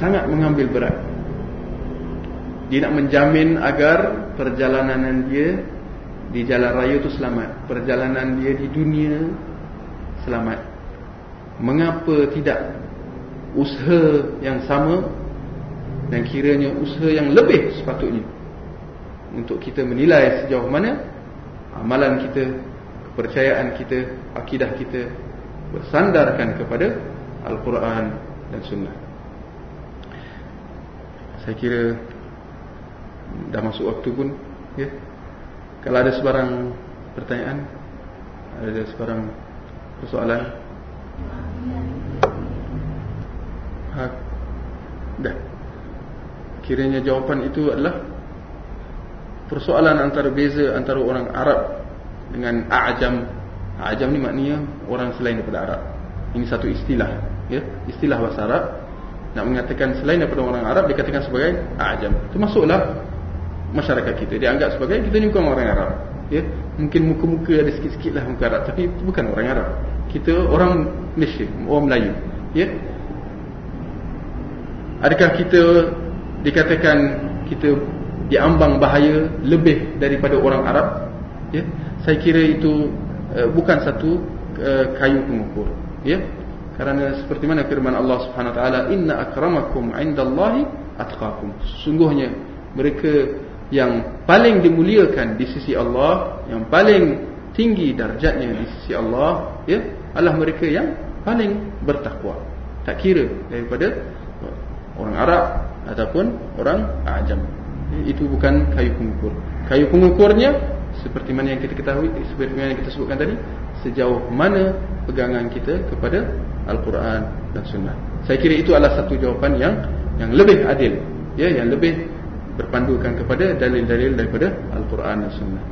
Sangat mengambil berat. Dia nak menjamin agar perjalanan dia di jalan raya itu selamat. Perjalanan dia di dunia selamat. Mengapa tidak usaha yang sama dan kiranya usaha yang lebih sepatutnya untuk kita menilai sejauh mana amalan kita, kepercayaan kita, akidah kita bersandarkan kepada Al-Quran dan Sunnah. Saya kira dah masuk waktu pun, ya. Kalau ada sebarang pertanyaan, ada sebarang persoalan. Ha, dah kiranya jawapan itu adalah persoalan antara beza antara orang Arab dengan A'jam. A'jam ni maknanya orang selain daripada Arab. Ini satu istilah, ya, istilah bahasa Arab. Nak mengatakan selain daripada orang Arab dikatakan sebagai A'jam. Termasuklah masyarakat kita dia anggap sebagai kita ni bukan orang Arab, ya. Mungkin muka-muka ada sikit-sikit lah muka Arab tapi bukan orang Arab. Kita orang Malaysia, orang Melayu, ya. Adakah kita dikatakan kita diambang bahaya lebih daripada orang Arab? Ya, saya kira itu uh, bukan satu uh, kayu pengukur. Ya, kerana seperti mana firman Allah Subhanahu Wa Taala, Inna akramakum indallahi atqakum. Sungguhnya mereka yang paling dimuliakan di sisi Allah, yang paling tinggi darjatnya di sisi Allah, ya, adalah mereka yang paling bertakwa. Tak kira daripada orang Arab ataupun orang Ajam. Itu bukan kayu pengukur. Kayu pengukurnya seperti mana yang kita ketahui, seperti mana yang kita sebutkan tadi, sejauh mana pegangan kita kepada Al-Quran dan Sunnah. Saya kira itu adalah satu jawapan yang yang lebih adil, ya, yang lebih berpandukan kepada dalil-dalil daripada Al-Quran dan Sunnah.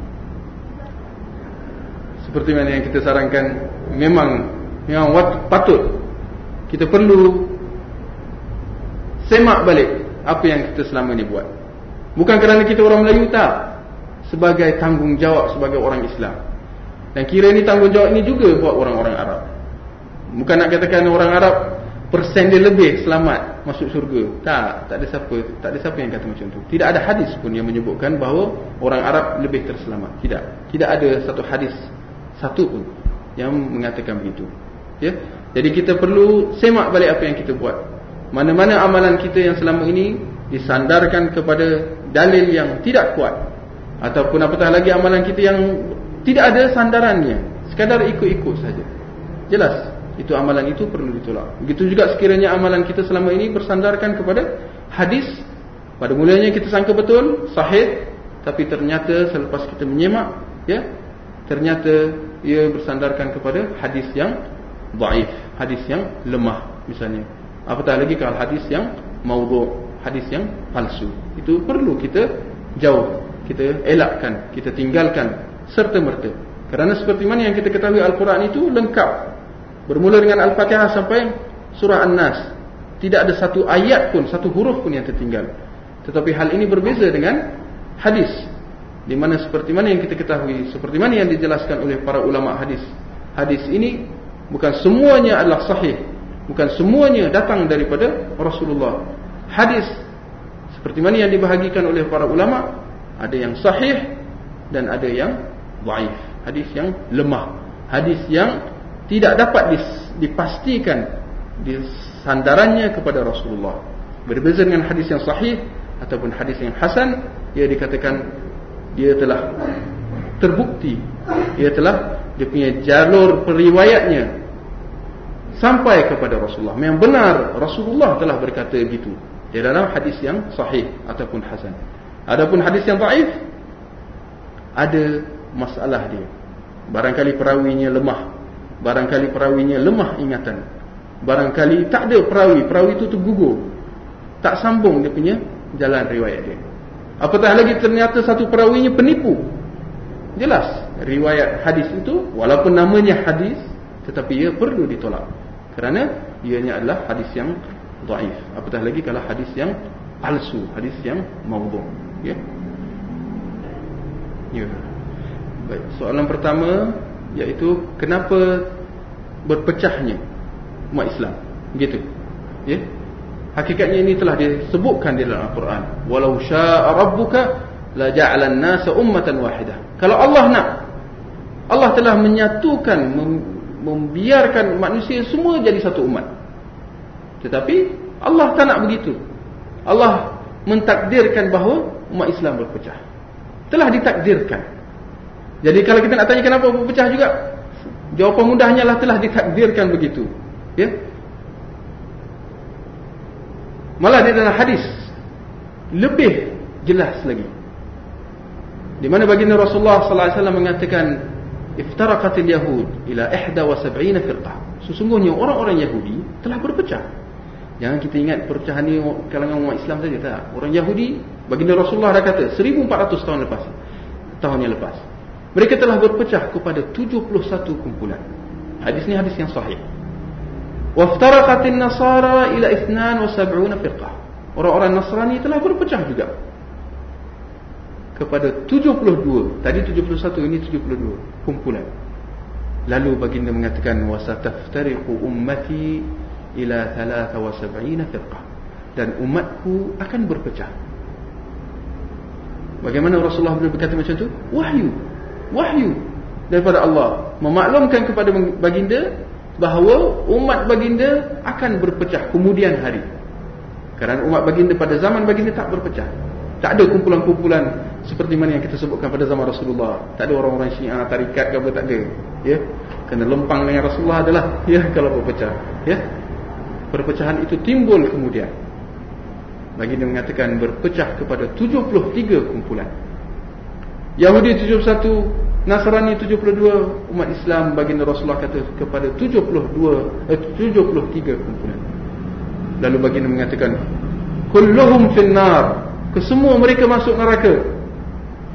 Seperti mana yang kita sarankan, memang memang patut kita perlu semak balik apa yang kita selama ini buat. Bukan kerana kita orang Melayu tak. Sebagai tanggungjawab sebagai orang Islam. Dan kira ini tanggungjawab ini juga buat orang-orang Arab. Bukan nak katakan orang Arab persen dia lebih selamat masuk surga. Tak, tak ada siapa, tak ada siapa yang kata macam tu. Tidak ada hadis pun yang menyebutkan bahawa orang Arab lebih terselamat. Tidak. Tidak ada satu hadis satu pun yang mengatakan begitu. Ya. Jadi kita perlu semak balik apa yang kita buat. Mana-mana amalan kita yang selama ini disandarkan kepada dalil yang tidak kuat ataupun apatah lagi amalan kita yang tidak ada sandarannya, sekadar ikut-ikut saja. Jelas, itu amalan itu perlu ditolak. Begitu juga sekiranya amalan kita selama ini bersandarkan kepada hadis pada mulanya kita sangka betul sahih tapi ternyata selepas kita menyemak ya ternyata ia bersandarkan kepada hadis yang dhaif, hadis yang lemah misalnya. Apatah lagi kalau hadis yang maudhu', hadis yang palsu. Itu perlu kita jauh, kita elakkan, kita tinggalkan serta merta. Kerana seperti mana yang kita ketahui Al-Quran itu lengkap. Bermula dengan Al-Fatihah sampai surah An-Nas. Tidak ada satu ayat pun, satu huruf pun yang tertinggal. Tetapi hal ini berbeza dengan hadis. Di mana seperti mana yang kita ketahui, seperti mana yang dijelaskan oleh para ulama hadis. Hadis ini bukan semuanya adalah sahih bukan semuanya datang daripada Rasulullah hadis seperti mana yang dibahagikan oleh para ulama ada yang sahih dan ada yang dhaif hadis yang lemah hadis yang tidak dapat dipastikan disandarannya kepada Rasulullah berbeza dengan hadis yang sahih ataupun hadis yang hasan ia dikatakan dia telah terbukti ia telah dia punya jalur periwayatnya sampai kepada Rasulullah. Memang benar Rasulullah telah berkata begitu. Di dalam hadis yang sahih ataupun hasan. Adapun hadis yang dhaif ada masalah dia. Barangkali perawinya lemah. Barangkali perawinya lemah ingatan. Barangkali tak ada perawi, perawi itu tergugur. Tak sambung dia punya jalan riwayat dia. Apatah lagi ternyata satu perawinya penipu. Jelas riwayat hadis itu walaupun namanya hadis tetapi ia perlu ditolak kerana ianya adalah hadis yang dhaif apatah lagi kalau hadis yang palsu hadis yang maudhu ya. Ya. Baik soalan pertama iaitu kenapa berpecahnya umat Islam? Begitu. Ya. Hakikatnya ini telah disebutkan di dalam Al-Quran. Walau syaa rabbuka la ja'ala an-nasa ummatan wahidah kalau Allah nak Allah telah menyatukan membiarkan manusia semua jadi satu umat. Tetapi Allah tak nak begitu. Allah mentakdirkan bahawa umat Islam berpecah. Telah ditakdirkan. Jadi kalau kita nak tanya kenapa berpecah juga, jawapan mudahnya lah telah ditakdirkan begitu. Ya. Malah di dalam hadis lebih jelas lagi. Di mana baginda Rasulullah sallallahu alaihi wasallam mengatakan iftaraqatil yahud ila 71 firqah. Sesungguhnya orang-orang Yahudi telah berpecah. Jangan kita ingat perpecahan ini kalangan umat Islam saja tak. Orang Yahudi baginda Rasulullah dah kata 1400 tahun lepas. Tahun yang lepas. Mereka telah berpecah kepada 71 kumpulan. Hadis ini hadis yang sahih. Waftaraqatin nasara ila 72 firqah. Orang-orang Nasrani telah berpecah juga kepada 72 tadi 71 ini 72 kumpulan lalu baginda mengatakan wasataftariqu ummati ila 73 firqah dan umatku akan berpecah. Bagaimana Rasulullah berkata macam tu? Wahyu. Wahyu daripada Allah memaklumkan kepada baginda bahawa umat baginda akan berpecah kemudian hari. Kerana umat baginda pada zaman baginda tak berpecah. Tak ada kumpulan-kumpulan seperti mana yang kita sebutkan pada zaman Rasulullah. Tak ada orang-orang Syiah, tarikat ke apa tak ada. Ya. Kena lempang dengan Rasulullah adalah ya kalau berpecah. Ya. Perpecahan itu timbul kemudian. Baginda mengatakan berpecah kepada 73 kumpulan. Yahudi 71, Nasrani 72, umat Islam baginda Rasulullah kata kepada 72 eh, 73 kumpulan. Lalu baginda mengatakan kulluhum finnar kesemua mereka masuk neraka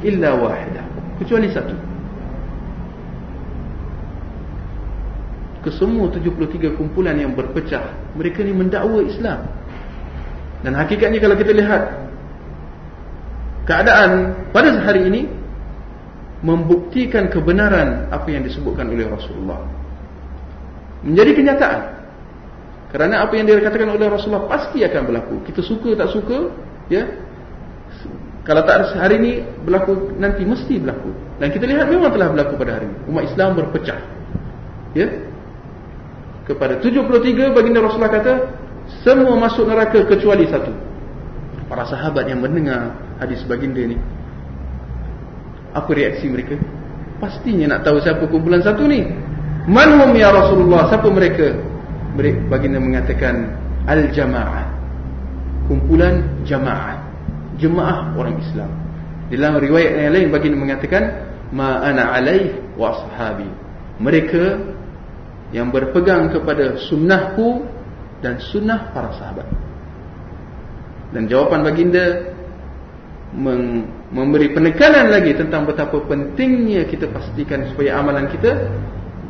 illa wahidah kecuali satu kesemua 73 kumpulan yang berpecah mereka ni mendakwa Islam dan hakikatnya kalau kita lihat keadaan pada hari ini membuktikan kebenaran apa yang disebutkan oleh Rasulullah menjadi kenyataan kerana apa yang dikatakan oleh Rasulullah pasti akan berlaku kita suka tak suka ya kalau tak hari ini berlaku nanti mesti berlaku. Dan kita lihat memang telah berlaku pada hari ini. Umat Islam berpecah. Ya. Kepada 73 baginda Rasulullah kata semua masuk neraka kecuali satu. Para sahabat yang mendengar hadis baginda ni apa reaksi mereka? Pastinya nak tahu siapa kumpulan satu ni. Manhum ya Rasulullah? Siapa mereka? Baginda mengatakan al-jamaah. Kumpulan jamaah jemaah orang Islam. Dalam riwayat yang lain baginda mengatakan ma ana alaih wa ashabi. Mereka yang berpegang kepada sunnahku dan sunnah para sahabat. Dan jawapan baginda memberi penekanan lagi tentang betapa pentingnya kita pastikan supaya amalan kita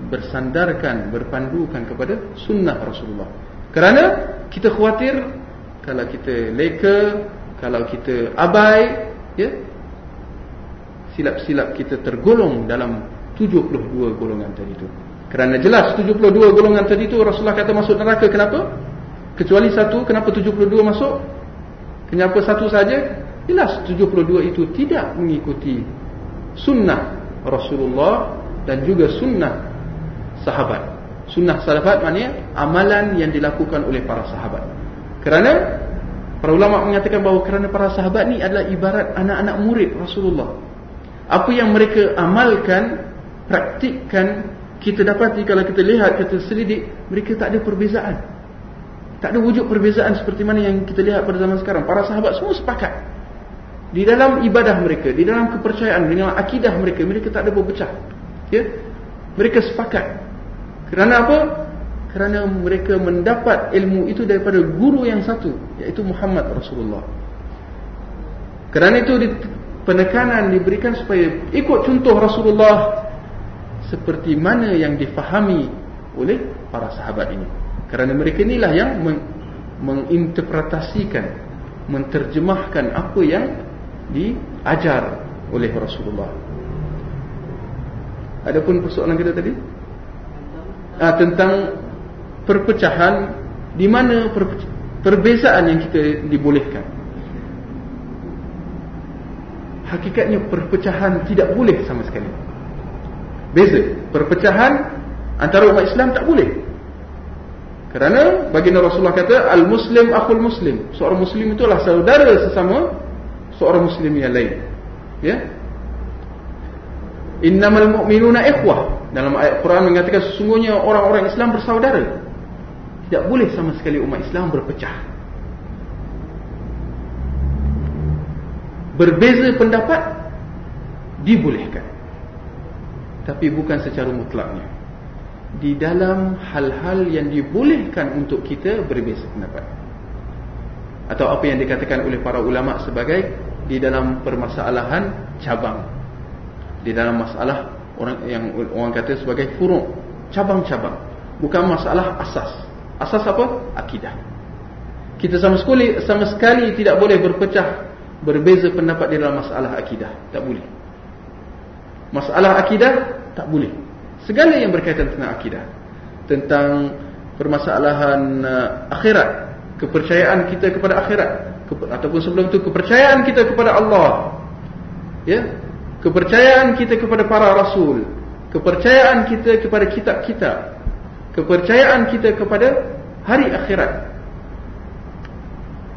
bersandarkan, berpandukan kepada sunnah Rasulullah. Kerana kita khawatir kalau kita leka kalau kita abai ya silap-silap kita tergolong dalam 72 golongan tadi itu kerana jelas 72 golongan tadi itu Rasulullah kata masuk neraka. Kenapa? Kecuali satu kenapa 72 masuk? Kenapa satu saja? Jelas 72 itu tidak mengikuti sunnah Rasulullah dan juga sunnah sahabat. Sunnah sahabat maknanya amalan yang dilakukan oleh para sahabat. Kerana Para ulama mengatakan bahawa kerana para sahabat ni adalah ibarat anak-anak murid Rasulullah. Apa yang mereka amalkan, praktikkan, kita dapati kalau kita lihat, kita selidik, mereka tak ada perbezaan. Tak ada wujud perbezaan seperti mana yang kita lihat pada zaman sekarang. Para sahabat semua sepakat. Di dalam ibadah mereka, di dalam kepercayaan, di dalam akidah mereka, mereka tak ada berpecah. Ya? Mereka sepakat. Kerana apa? kerana mereka mendapat ilmu itu daripada guru yang satu iaitu Muhammad Rasulullah kerana itu penekanan diberikan supaya ikut contoh Rasulullah seperti mana yang difahami oleh para sahabat ini kerana mereka inilah yang menginterpretasikan menterjemahkan apa yang diajar oleh Rasulullah Adapun persoalan kita tadi ah, tentang perpecahan di mana perbezaan yang kita dibolehkan. Hakikatnya perpecahan tidak boleh sama sekali. Beza. Perpecahan antara umat Islam tak boleh. Kerana baginda Rasulullah kata al-muslim akhul muslim. Seorang muslim itulah saudara sesama seorang muslim yang lain. Ya. Innamal mu'minuna ikhwah. Dalam ayat Quran mengatakan sesungguhnya orang-orang Islam bersaudara tidak boleh sama sekali umat Islam berpecah. Berbeza pendapat dibolehkan. Tapi bukan secara mutlaknya. Di dalam hal-hal yang dibolehkan untuk kita berbeza pendapat. Atau apa yang dikatakan oleh para ulama sebagai di dalam permasalahan cabang. Di dalam masalah orang yang orang kata sebagai furuk, cabang-cabang. Bukan masalah asas. Asas apa? Akidah. Kita sama sekali sama sekali tidak boleh berpecah berbeza pendapat di dalam masalah akidah. Tak boleh. Masalah akidah tak boleh. Segala yang berkaitan tentang akidah, tentang permasalahan uh, akhirat, kepercayaan kita kepada akhirat. Ataupun sebelum itu kepercayaan kita kepada Allah. Ya? Kepercayaan kita kepada para rasul. Kepercayaan kita kepada kitab kita kepercayaan kita kepada hari akhirat.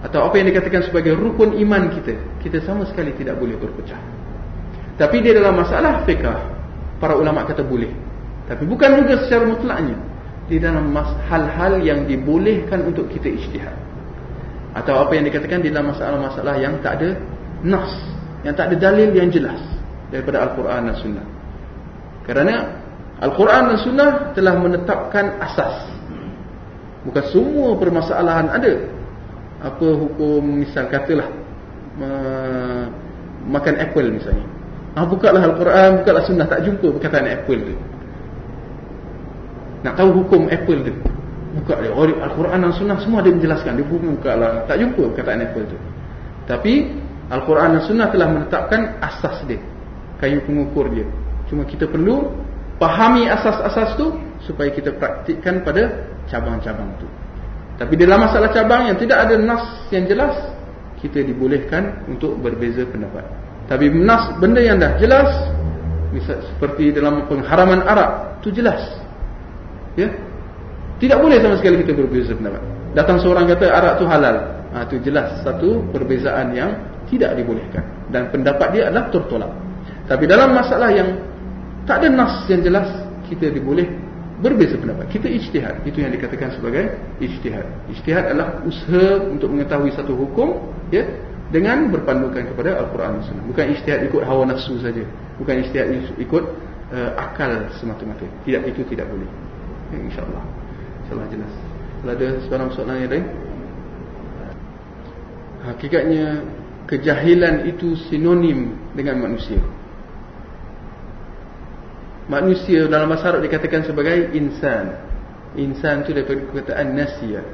Atau apa yang dikatakan sebagai rukun iman kita. Kita sama sekali tidak boleh berpecah tapi dia dalam masalah fiqah para ulama kata boleh. Tapi bukan juga secara mutlaknya. Di dalam hal-hal yang dibolehkan untuk kita ijtihad. Atau apa yang dikatakan di dalam masalah-masalah yang tak ada nas yang tak ada dalil yang jelas daripada Al-Quran dan Sunnah. Kerana Al-Quran dan Sunnah telah menetapkan asas. Bukan semua permasalahan ada. Apa hukum misal katalah makan apple misalnya ah buka lah Al-Quran buka lah Sunnah tak jumpa perkataan apple tu nak tahu hukum apple tu buka dia. Oh, Al-Quran dan Sunnah semua ada menjelaskan. Dia buka lah tak jumpa perkataan apple tu. Tapi Al-Quran dan Sunnah telah menetapkan asas dia. Kayu pengukur dia. Cuma kita perlu pahami asas-asas tu supaya kita praktikkan pada cabang-cabang tu. Tapi dalam masalah cabang yang tidak ada nas yang jelas kita dibolehkan untuk berbeza pendapat tapi nas benda yang dah jelas misal seperti dalam pengharaman Arab tu jelas ya tidak boleh sama sekali kita berbeza pendapat datang seorang kata Arab tu halal ha, tu jelas satu perbezaan yang tidak dibolehkan dan pendapat dia adalah tertolak tapi dalam masalah yang tak ada nas yang jelas kita diboleh berbeza pendapat. Kita ijtihad. Itu yang dikatakan sebagai ijtihad. Ijtihad adalah usaha untuk mengetahui satu hukum ya dengan berpandukan kepada Al-Quran dan Sunnah. Bukan ijtihad ikut hawa nafsu saja. Bukan ijtihad ikut uh, akal semata-mata. Tidak itu tidak boleh. Ya, insya-Allah. Insya-Allah jelas. Kalau ada soalan-soalan yang lain? Hakikatnya kejahilan itu sinonim dengan manusia manusia dalam Arab dikatakan sebagai insan. Insan tu daripada perkataan nasiyah.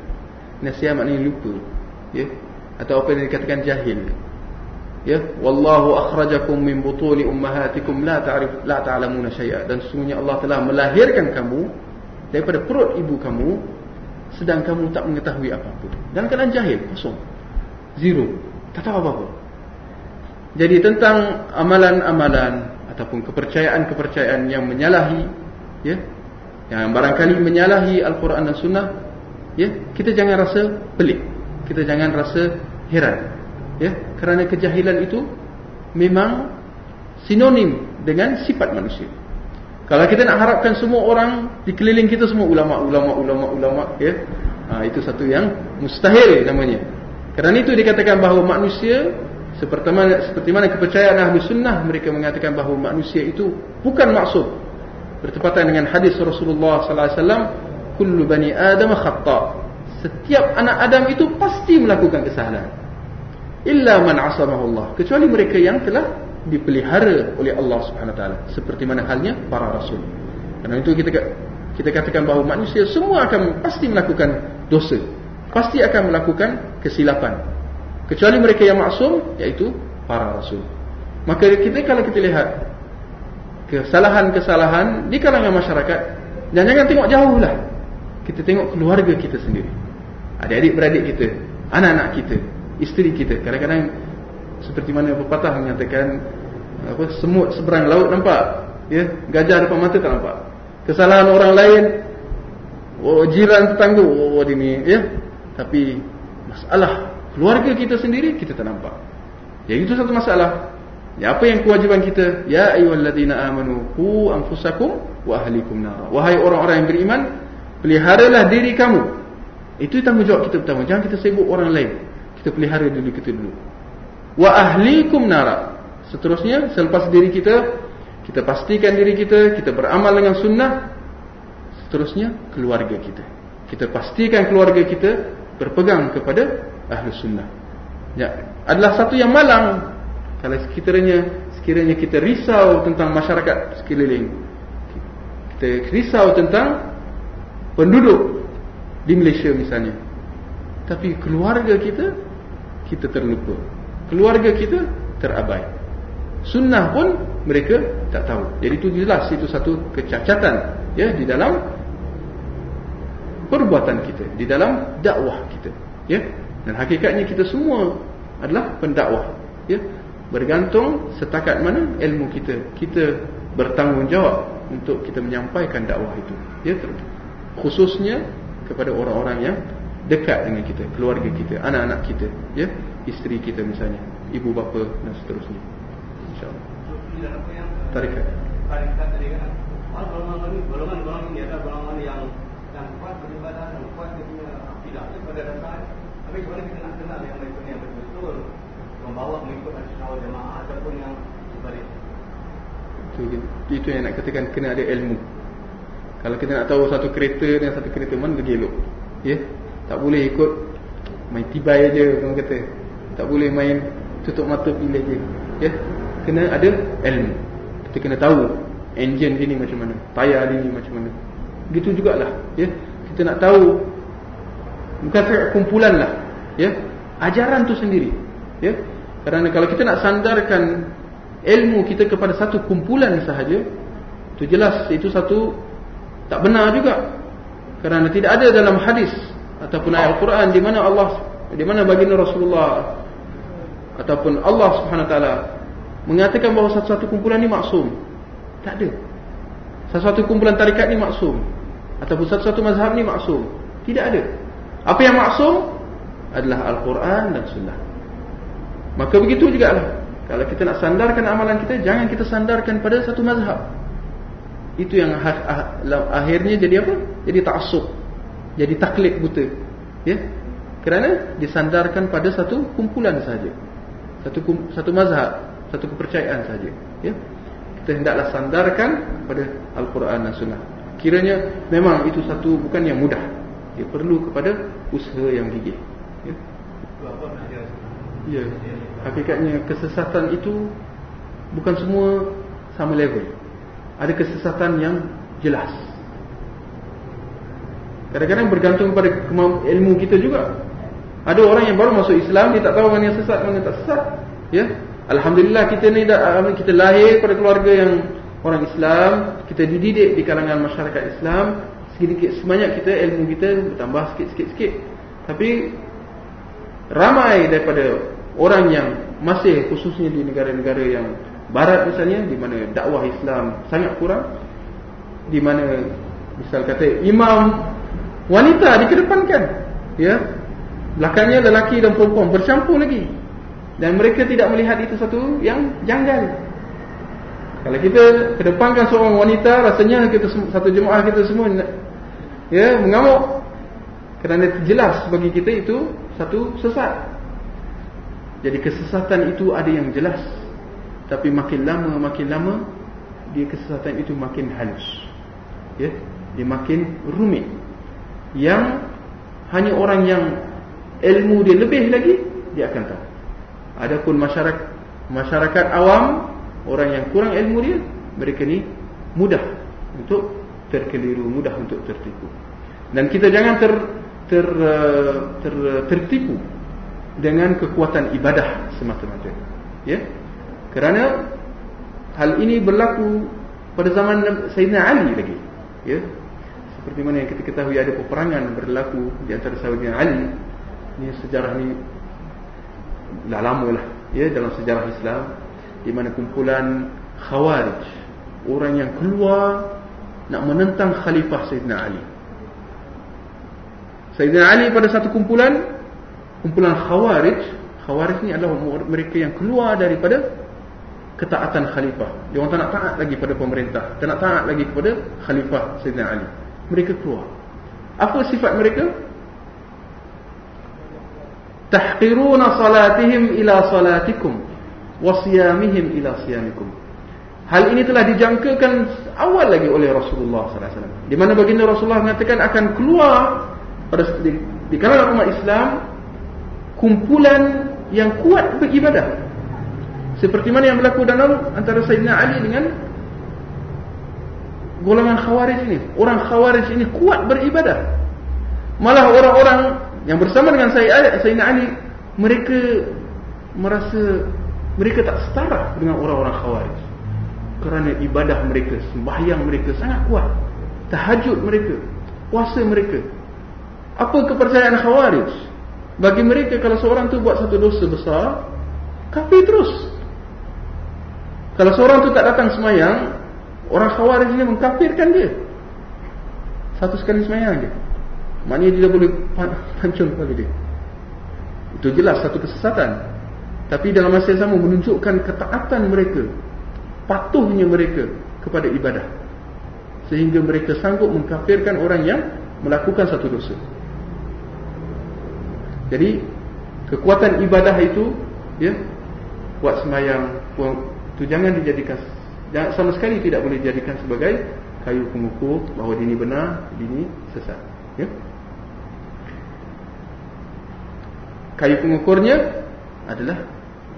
Nasiyah maknanya lupa. Ya. Atau apa yang dikatakan jahil. Ya, wallahu akhrajakum min butuni ummahatikum la ta'rif la ta'lamuna syai'a dan sesungguhnya Allah telah melahirkan kamu daripada perut ibu kamu sedang kamu tak mengetahui apa-apa. Dan keadaan jahil, kosong. Zero. Tak tahu apa-apa. Jadi tentang amalan-amalan ataupun kepercayaan-kepercayaan yang menyalahi ya yang barangkali menyalahi al-Quran dan sunnah ya kita jangan rasa pelik kita jangan rasa heran. Ya kerana kejahilan itu memang sinonim dengan sifat manusia. Kalau kita nak harapkan semua orang di keliling kita semua ulama ulama ulama ulama ya ha, itu satu yang mustahil namanya. Kerana itu dikatakan bahawa manusia seperti mana, seperti mana kepercayaan ahli sunnah mereka mengatakan bahawa manusia itu bukan maksud bertepatan dengan hadis Rasulullah sallallahu alaihi wasallam kullu bani adam khata setiap anak adam itu pasti melakukan kesalahan illa man asamahu Allah kecuali mereka yang telah dipelihara oleh Allah Subhanahu taala. Seperti mana halnya? Para rasul. Karena itu kita kita katakan bahawa manusia semua akan pasti melakukan dosa. Pasti akan melakukan kesilapan. Kecuali mereka yang maksum iaitu para rasul. Maka kita kalau kita lihat kesalahan-kesalahan di kalangan masyarakat dan jangan tengok jauh lah. Kita tengok keluarga kita sendiri. Adik-adik beradik kita anak-anak kita isteri kita kadang-kadang seperti mana pepatah mengatakan apa semut seberang laut nampak ya gajah depan mata tak nampak kesalahan orang lain oh jiran tetangga oh ini ya tapi masalah keluarga kita sendiri kita tak nampak. Ya itu satu masalah. Ya apa yang kewajiban kita? Ya ayyuhalladzina amanu qu anfusakum wa ahlikum nar. Wahai orang-orang yang beriman, peliharalah diri kamu. Itu tanggungjawab kita pertama. Jangan kita sibuk orang lain. Kita pelihara diri kita dulu. Wa ahlikum nar. Seterusnya selepas diri kita kita pastikan diri kita, kita beramal dengan sunnah. Seterusnya keluarga kita. Kita pastikan keluarga kita berpegang kepada ahli sunnah. Ya, adalah satu yang malang kalau sekiranya sekiranya kita risau tentang masyarakat sekeliling. Kita risau tentang penduduk di Malaysia misalnya. Tapi keluarga kita kita terlupa. Keluarga kita terabai. Sunnah pun mereka tak tahu. Jadi itu jelas itu satu kecacatan ya di dalam perbuatan kita, di dalam dakwah kita. Ya. Dan hakikatnya kita semua adalah pendakwah. Ya. Bergantung setakat mana ilmu kita. Kita bertanggungjawab untuk kita menyampaikan dakwah itu. Ya. Khususnya kepada orang-orang yang dekat dengan kita, keluarga kita, anak-anak kita, ya, isteri kita misalnya, ibu bapa dan seterusnya. Insya-Allah. Tarikat. Tarikat tadi kan. Golongan ini, golongan golongan ini adalah golongan yang yang kuat beribadah dan kuat dia punya akidah pada dasar. Tapi kalau kita nak kenal yang mereka yang betul membawa mengikut asal jemaah ataupun yang sebalik. Itu, itu yang nak katakan kena ada ilmu. Kalau kita nak tahu satu kereta dan satu kereta mana lagi elok. Ya. Tak boleh ikut main tibai aja orang kata. Tak boleh main tutup mata pilih je. Ya. Kena ada ilmu. Kita kena tahu enjin sini macam mana, tayar ini macam mana. Gitu jugalah, ya. Kita nak tahu bukan kumpulan lah, ya. Ajaran tu sendiri, ya. Kerana kalau kita nak sandarkan ilmu kita kepada satu kumpulan sahaja, itu jelas itu satu tak benar juga kerana tidak ada dalam hadis ataupun ayat Al-Quran di mana Allah di mana baginda Rasulullah ataupun Allah Subhanahu taala mengatakan bahawa satu-satu kumpulan ini maksum. Tak ada. Satu-satu kumpulan tarikat ini maksum. Ataupun satu-satu mazhab ini maksum. Tidak ada. Apa yang maksum adalah Al-Quran dan Sunnah. Maka begitu juga lah kalau kita nak sandarkan amalan kita jangan kita sandarkan pada satu mazhab. Itu yang akhirnya jadi apa? Jadi ta'assub. Jadi taklid buta. Ya? Kerana disandarkan pada satu kumpulan saja. Satu satu mazhab, satu kepercayaan saja. Ya? Kita hendaklah sandarkan pada Al-Quran dan Sunnah. Kiranya memang itu satu bukan yang mudah. Dia perlu kepada usaha yang gigih. Ya? Ya. Hakikatnya kesesatan itu bukan semua sama level ada kesesatan yang jelas. Kadang-kadang bergantung pada ilmu kita juga. Ada orang yang baru masuk Islam dia tak tahu mana yang sesat mana yang tak sesat. Ya. Alhamdulillah kita ni dah kita lahir pada keluarga yang orang Islam, kita dididik di kalangan masyarakat Islam, sedikit sebanyak kita ilmu kita bertambah sikit-sikit. Tapi ramai daripada orang yang masih khususnya di negara-negara yang barat misalnya di mana dakwah Islam sangat kurang di mana misal kata imam wanita dikedepankan ya. Belakangnya lelaki dan perempuan bercampur lagi. Dan mereka tidak melihat itu satu yang janggal. Kalau kita kedepankan seorang wanita rasanya kita satu jemaah kita semua ya mengamuk. Kerana jelas bagi kita itu satu sesat. Jadi kesesatan itu ada yang jelas. Tapi makin lama makin lama dia kesesatan itu makin halus. Ya dia makin rumit yang hanya orang yang ilmu dia lebih lagi dia akan tahu adapun masyarakat masyarakat awam orang yang kurang ilmu dia mereka ni mudah untuk terkeliru mudah untuk tertipu dan kita jangan ter ter ter tertipu dengan kekuatan ibadah semata-mata ya kerana hal ini berlaku pada zaman Sayyidina Ali lagi. Ya. Seperti mana yang kita ketahui ada peperangan berlaku di antara Sayyidina Ali. Ini sejarah ini dah lama lah. Ya, dalam sejarah Islam. Di mana kumpulan Khawarij. Orang yang keluar nak menentang Khalifah Sayyidina Ali. Sayyidina Ali pada satu kumpulan. Kumpulan Khawarij. Khawarij ni adalah mereka yang keluar daripada ketaatan khalifah. Orang tak nak taat lagi pada pemerintah, tak nak taat lagi kepada khalifah Sayyidina Ali. Mereka keluar. Apa sifat mereka? Tahqiruna salatihim ila salatikum wa siyamihim ila siyamikum. Hal ini telah dijangkakan awal lagi oleh Rasulullah sallallahu alaihi wasallam. Di mana baginda Rasulullah mengatakan akan keluar pada di, di kalangan umat Islam kumpulan yang kuat beribadah seperti mana yang berlaku dalam antara Sayyidina Ali dengan golongan Khawarij ini. Orang Khawarij ini kuat beribadah. Malah orang-orang yang bersama dengan Sayyidina Ali, mereka merasa mereka tak setara dengan orang-orang Khawarij. Kerana ibadah mereka, sembahyang mereka sangat kuat. Tahajud mereka, puasa mereka. Apa kepercayaan Khawarij? Bagi mereka kalau seorang tu buat satu dosa besar, kafir terus. Kalau seorang tu tak datang semayang, orang khawarij ini mengkafirkan dia. Satu sekali semayang dia. Maknanya dia boleh pancung kepala dia. Itu jelas satu kesesatan. Tapi dalam masa yang sama menunjukkan ketaatan mereka. Patuhnya mereka kepada ibadah. Sehingga mereka sanggup mengkafirkan orang yang melakukan satu dosa. Jadi kekuatan ibadah itu ya buat semayang itu jangan dijadikan jangan, sama sekali tidak boleh dijadikan sebagai kayu pengukur bahawa ini benar, ini sesat. Ya. Kayu pengukurnya adalah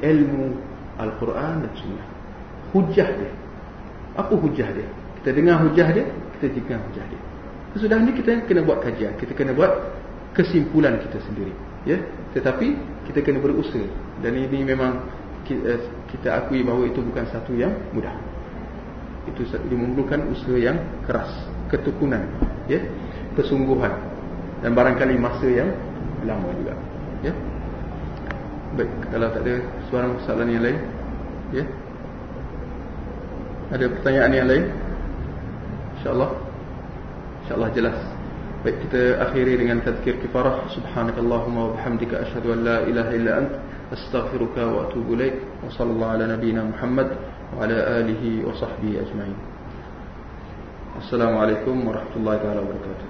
ilmu Al-Quran dan Sunnah. Hujah dia. Apa hujah dia? Kita dengar hujah dia, kita dengar hujah dia. Sesudah ini kita kena buat kajian, kita kena buat kesimpulan kita sendiri ya tetapi kita kena berusaha dan ini memang eh, kita akui bahawa itu bukan satu yang mudah itu memerlukan usaha yang keras ketekunan ya kesungguhan. Dan barangkali masa yang lama juga ya. Baik kalau tak ada soalan soalan yang lain ya. Ada pertanyaan yang lain? Insyaallah. Insyaallah jelas. Baik kita akhiri dengan tazkir kifarah. Subhanakallahumma wa bihamdika Ashadu an la ilaha illa ant. Astaghfiruka wa atubu ilaik. Wa sallallahu ala nabina Muhammad وعلى آله وصحبه أجمعين. السلام عليكم ورحمة الله تعالى وبركاته.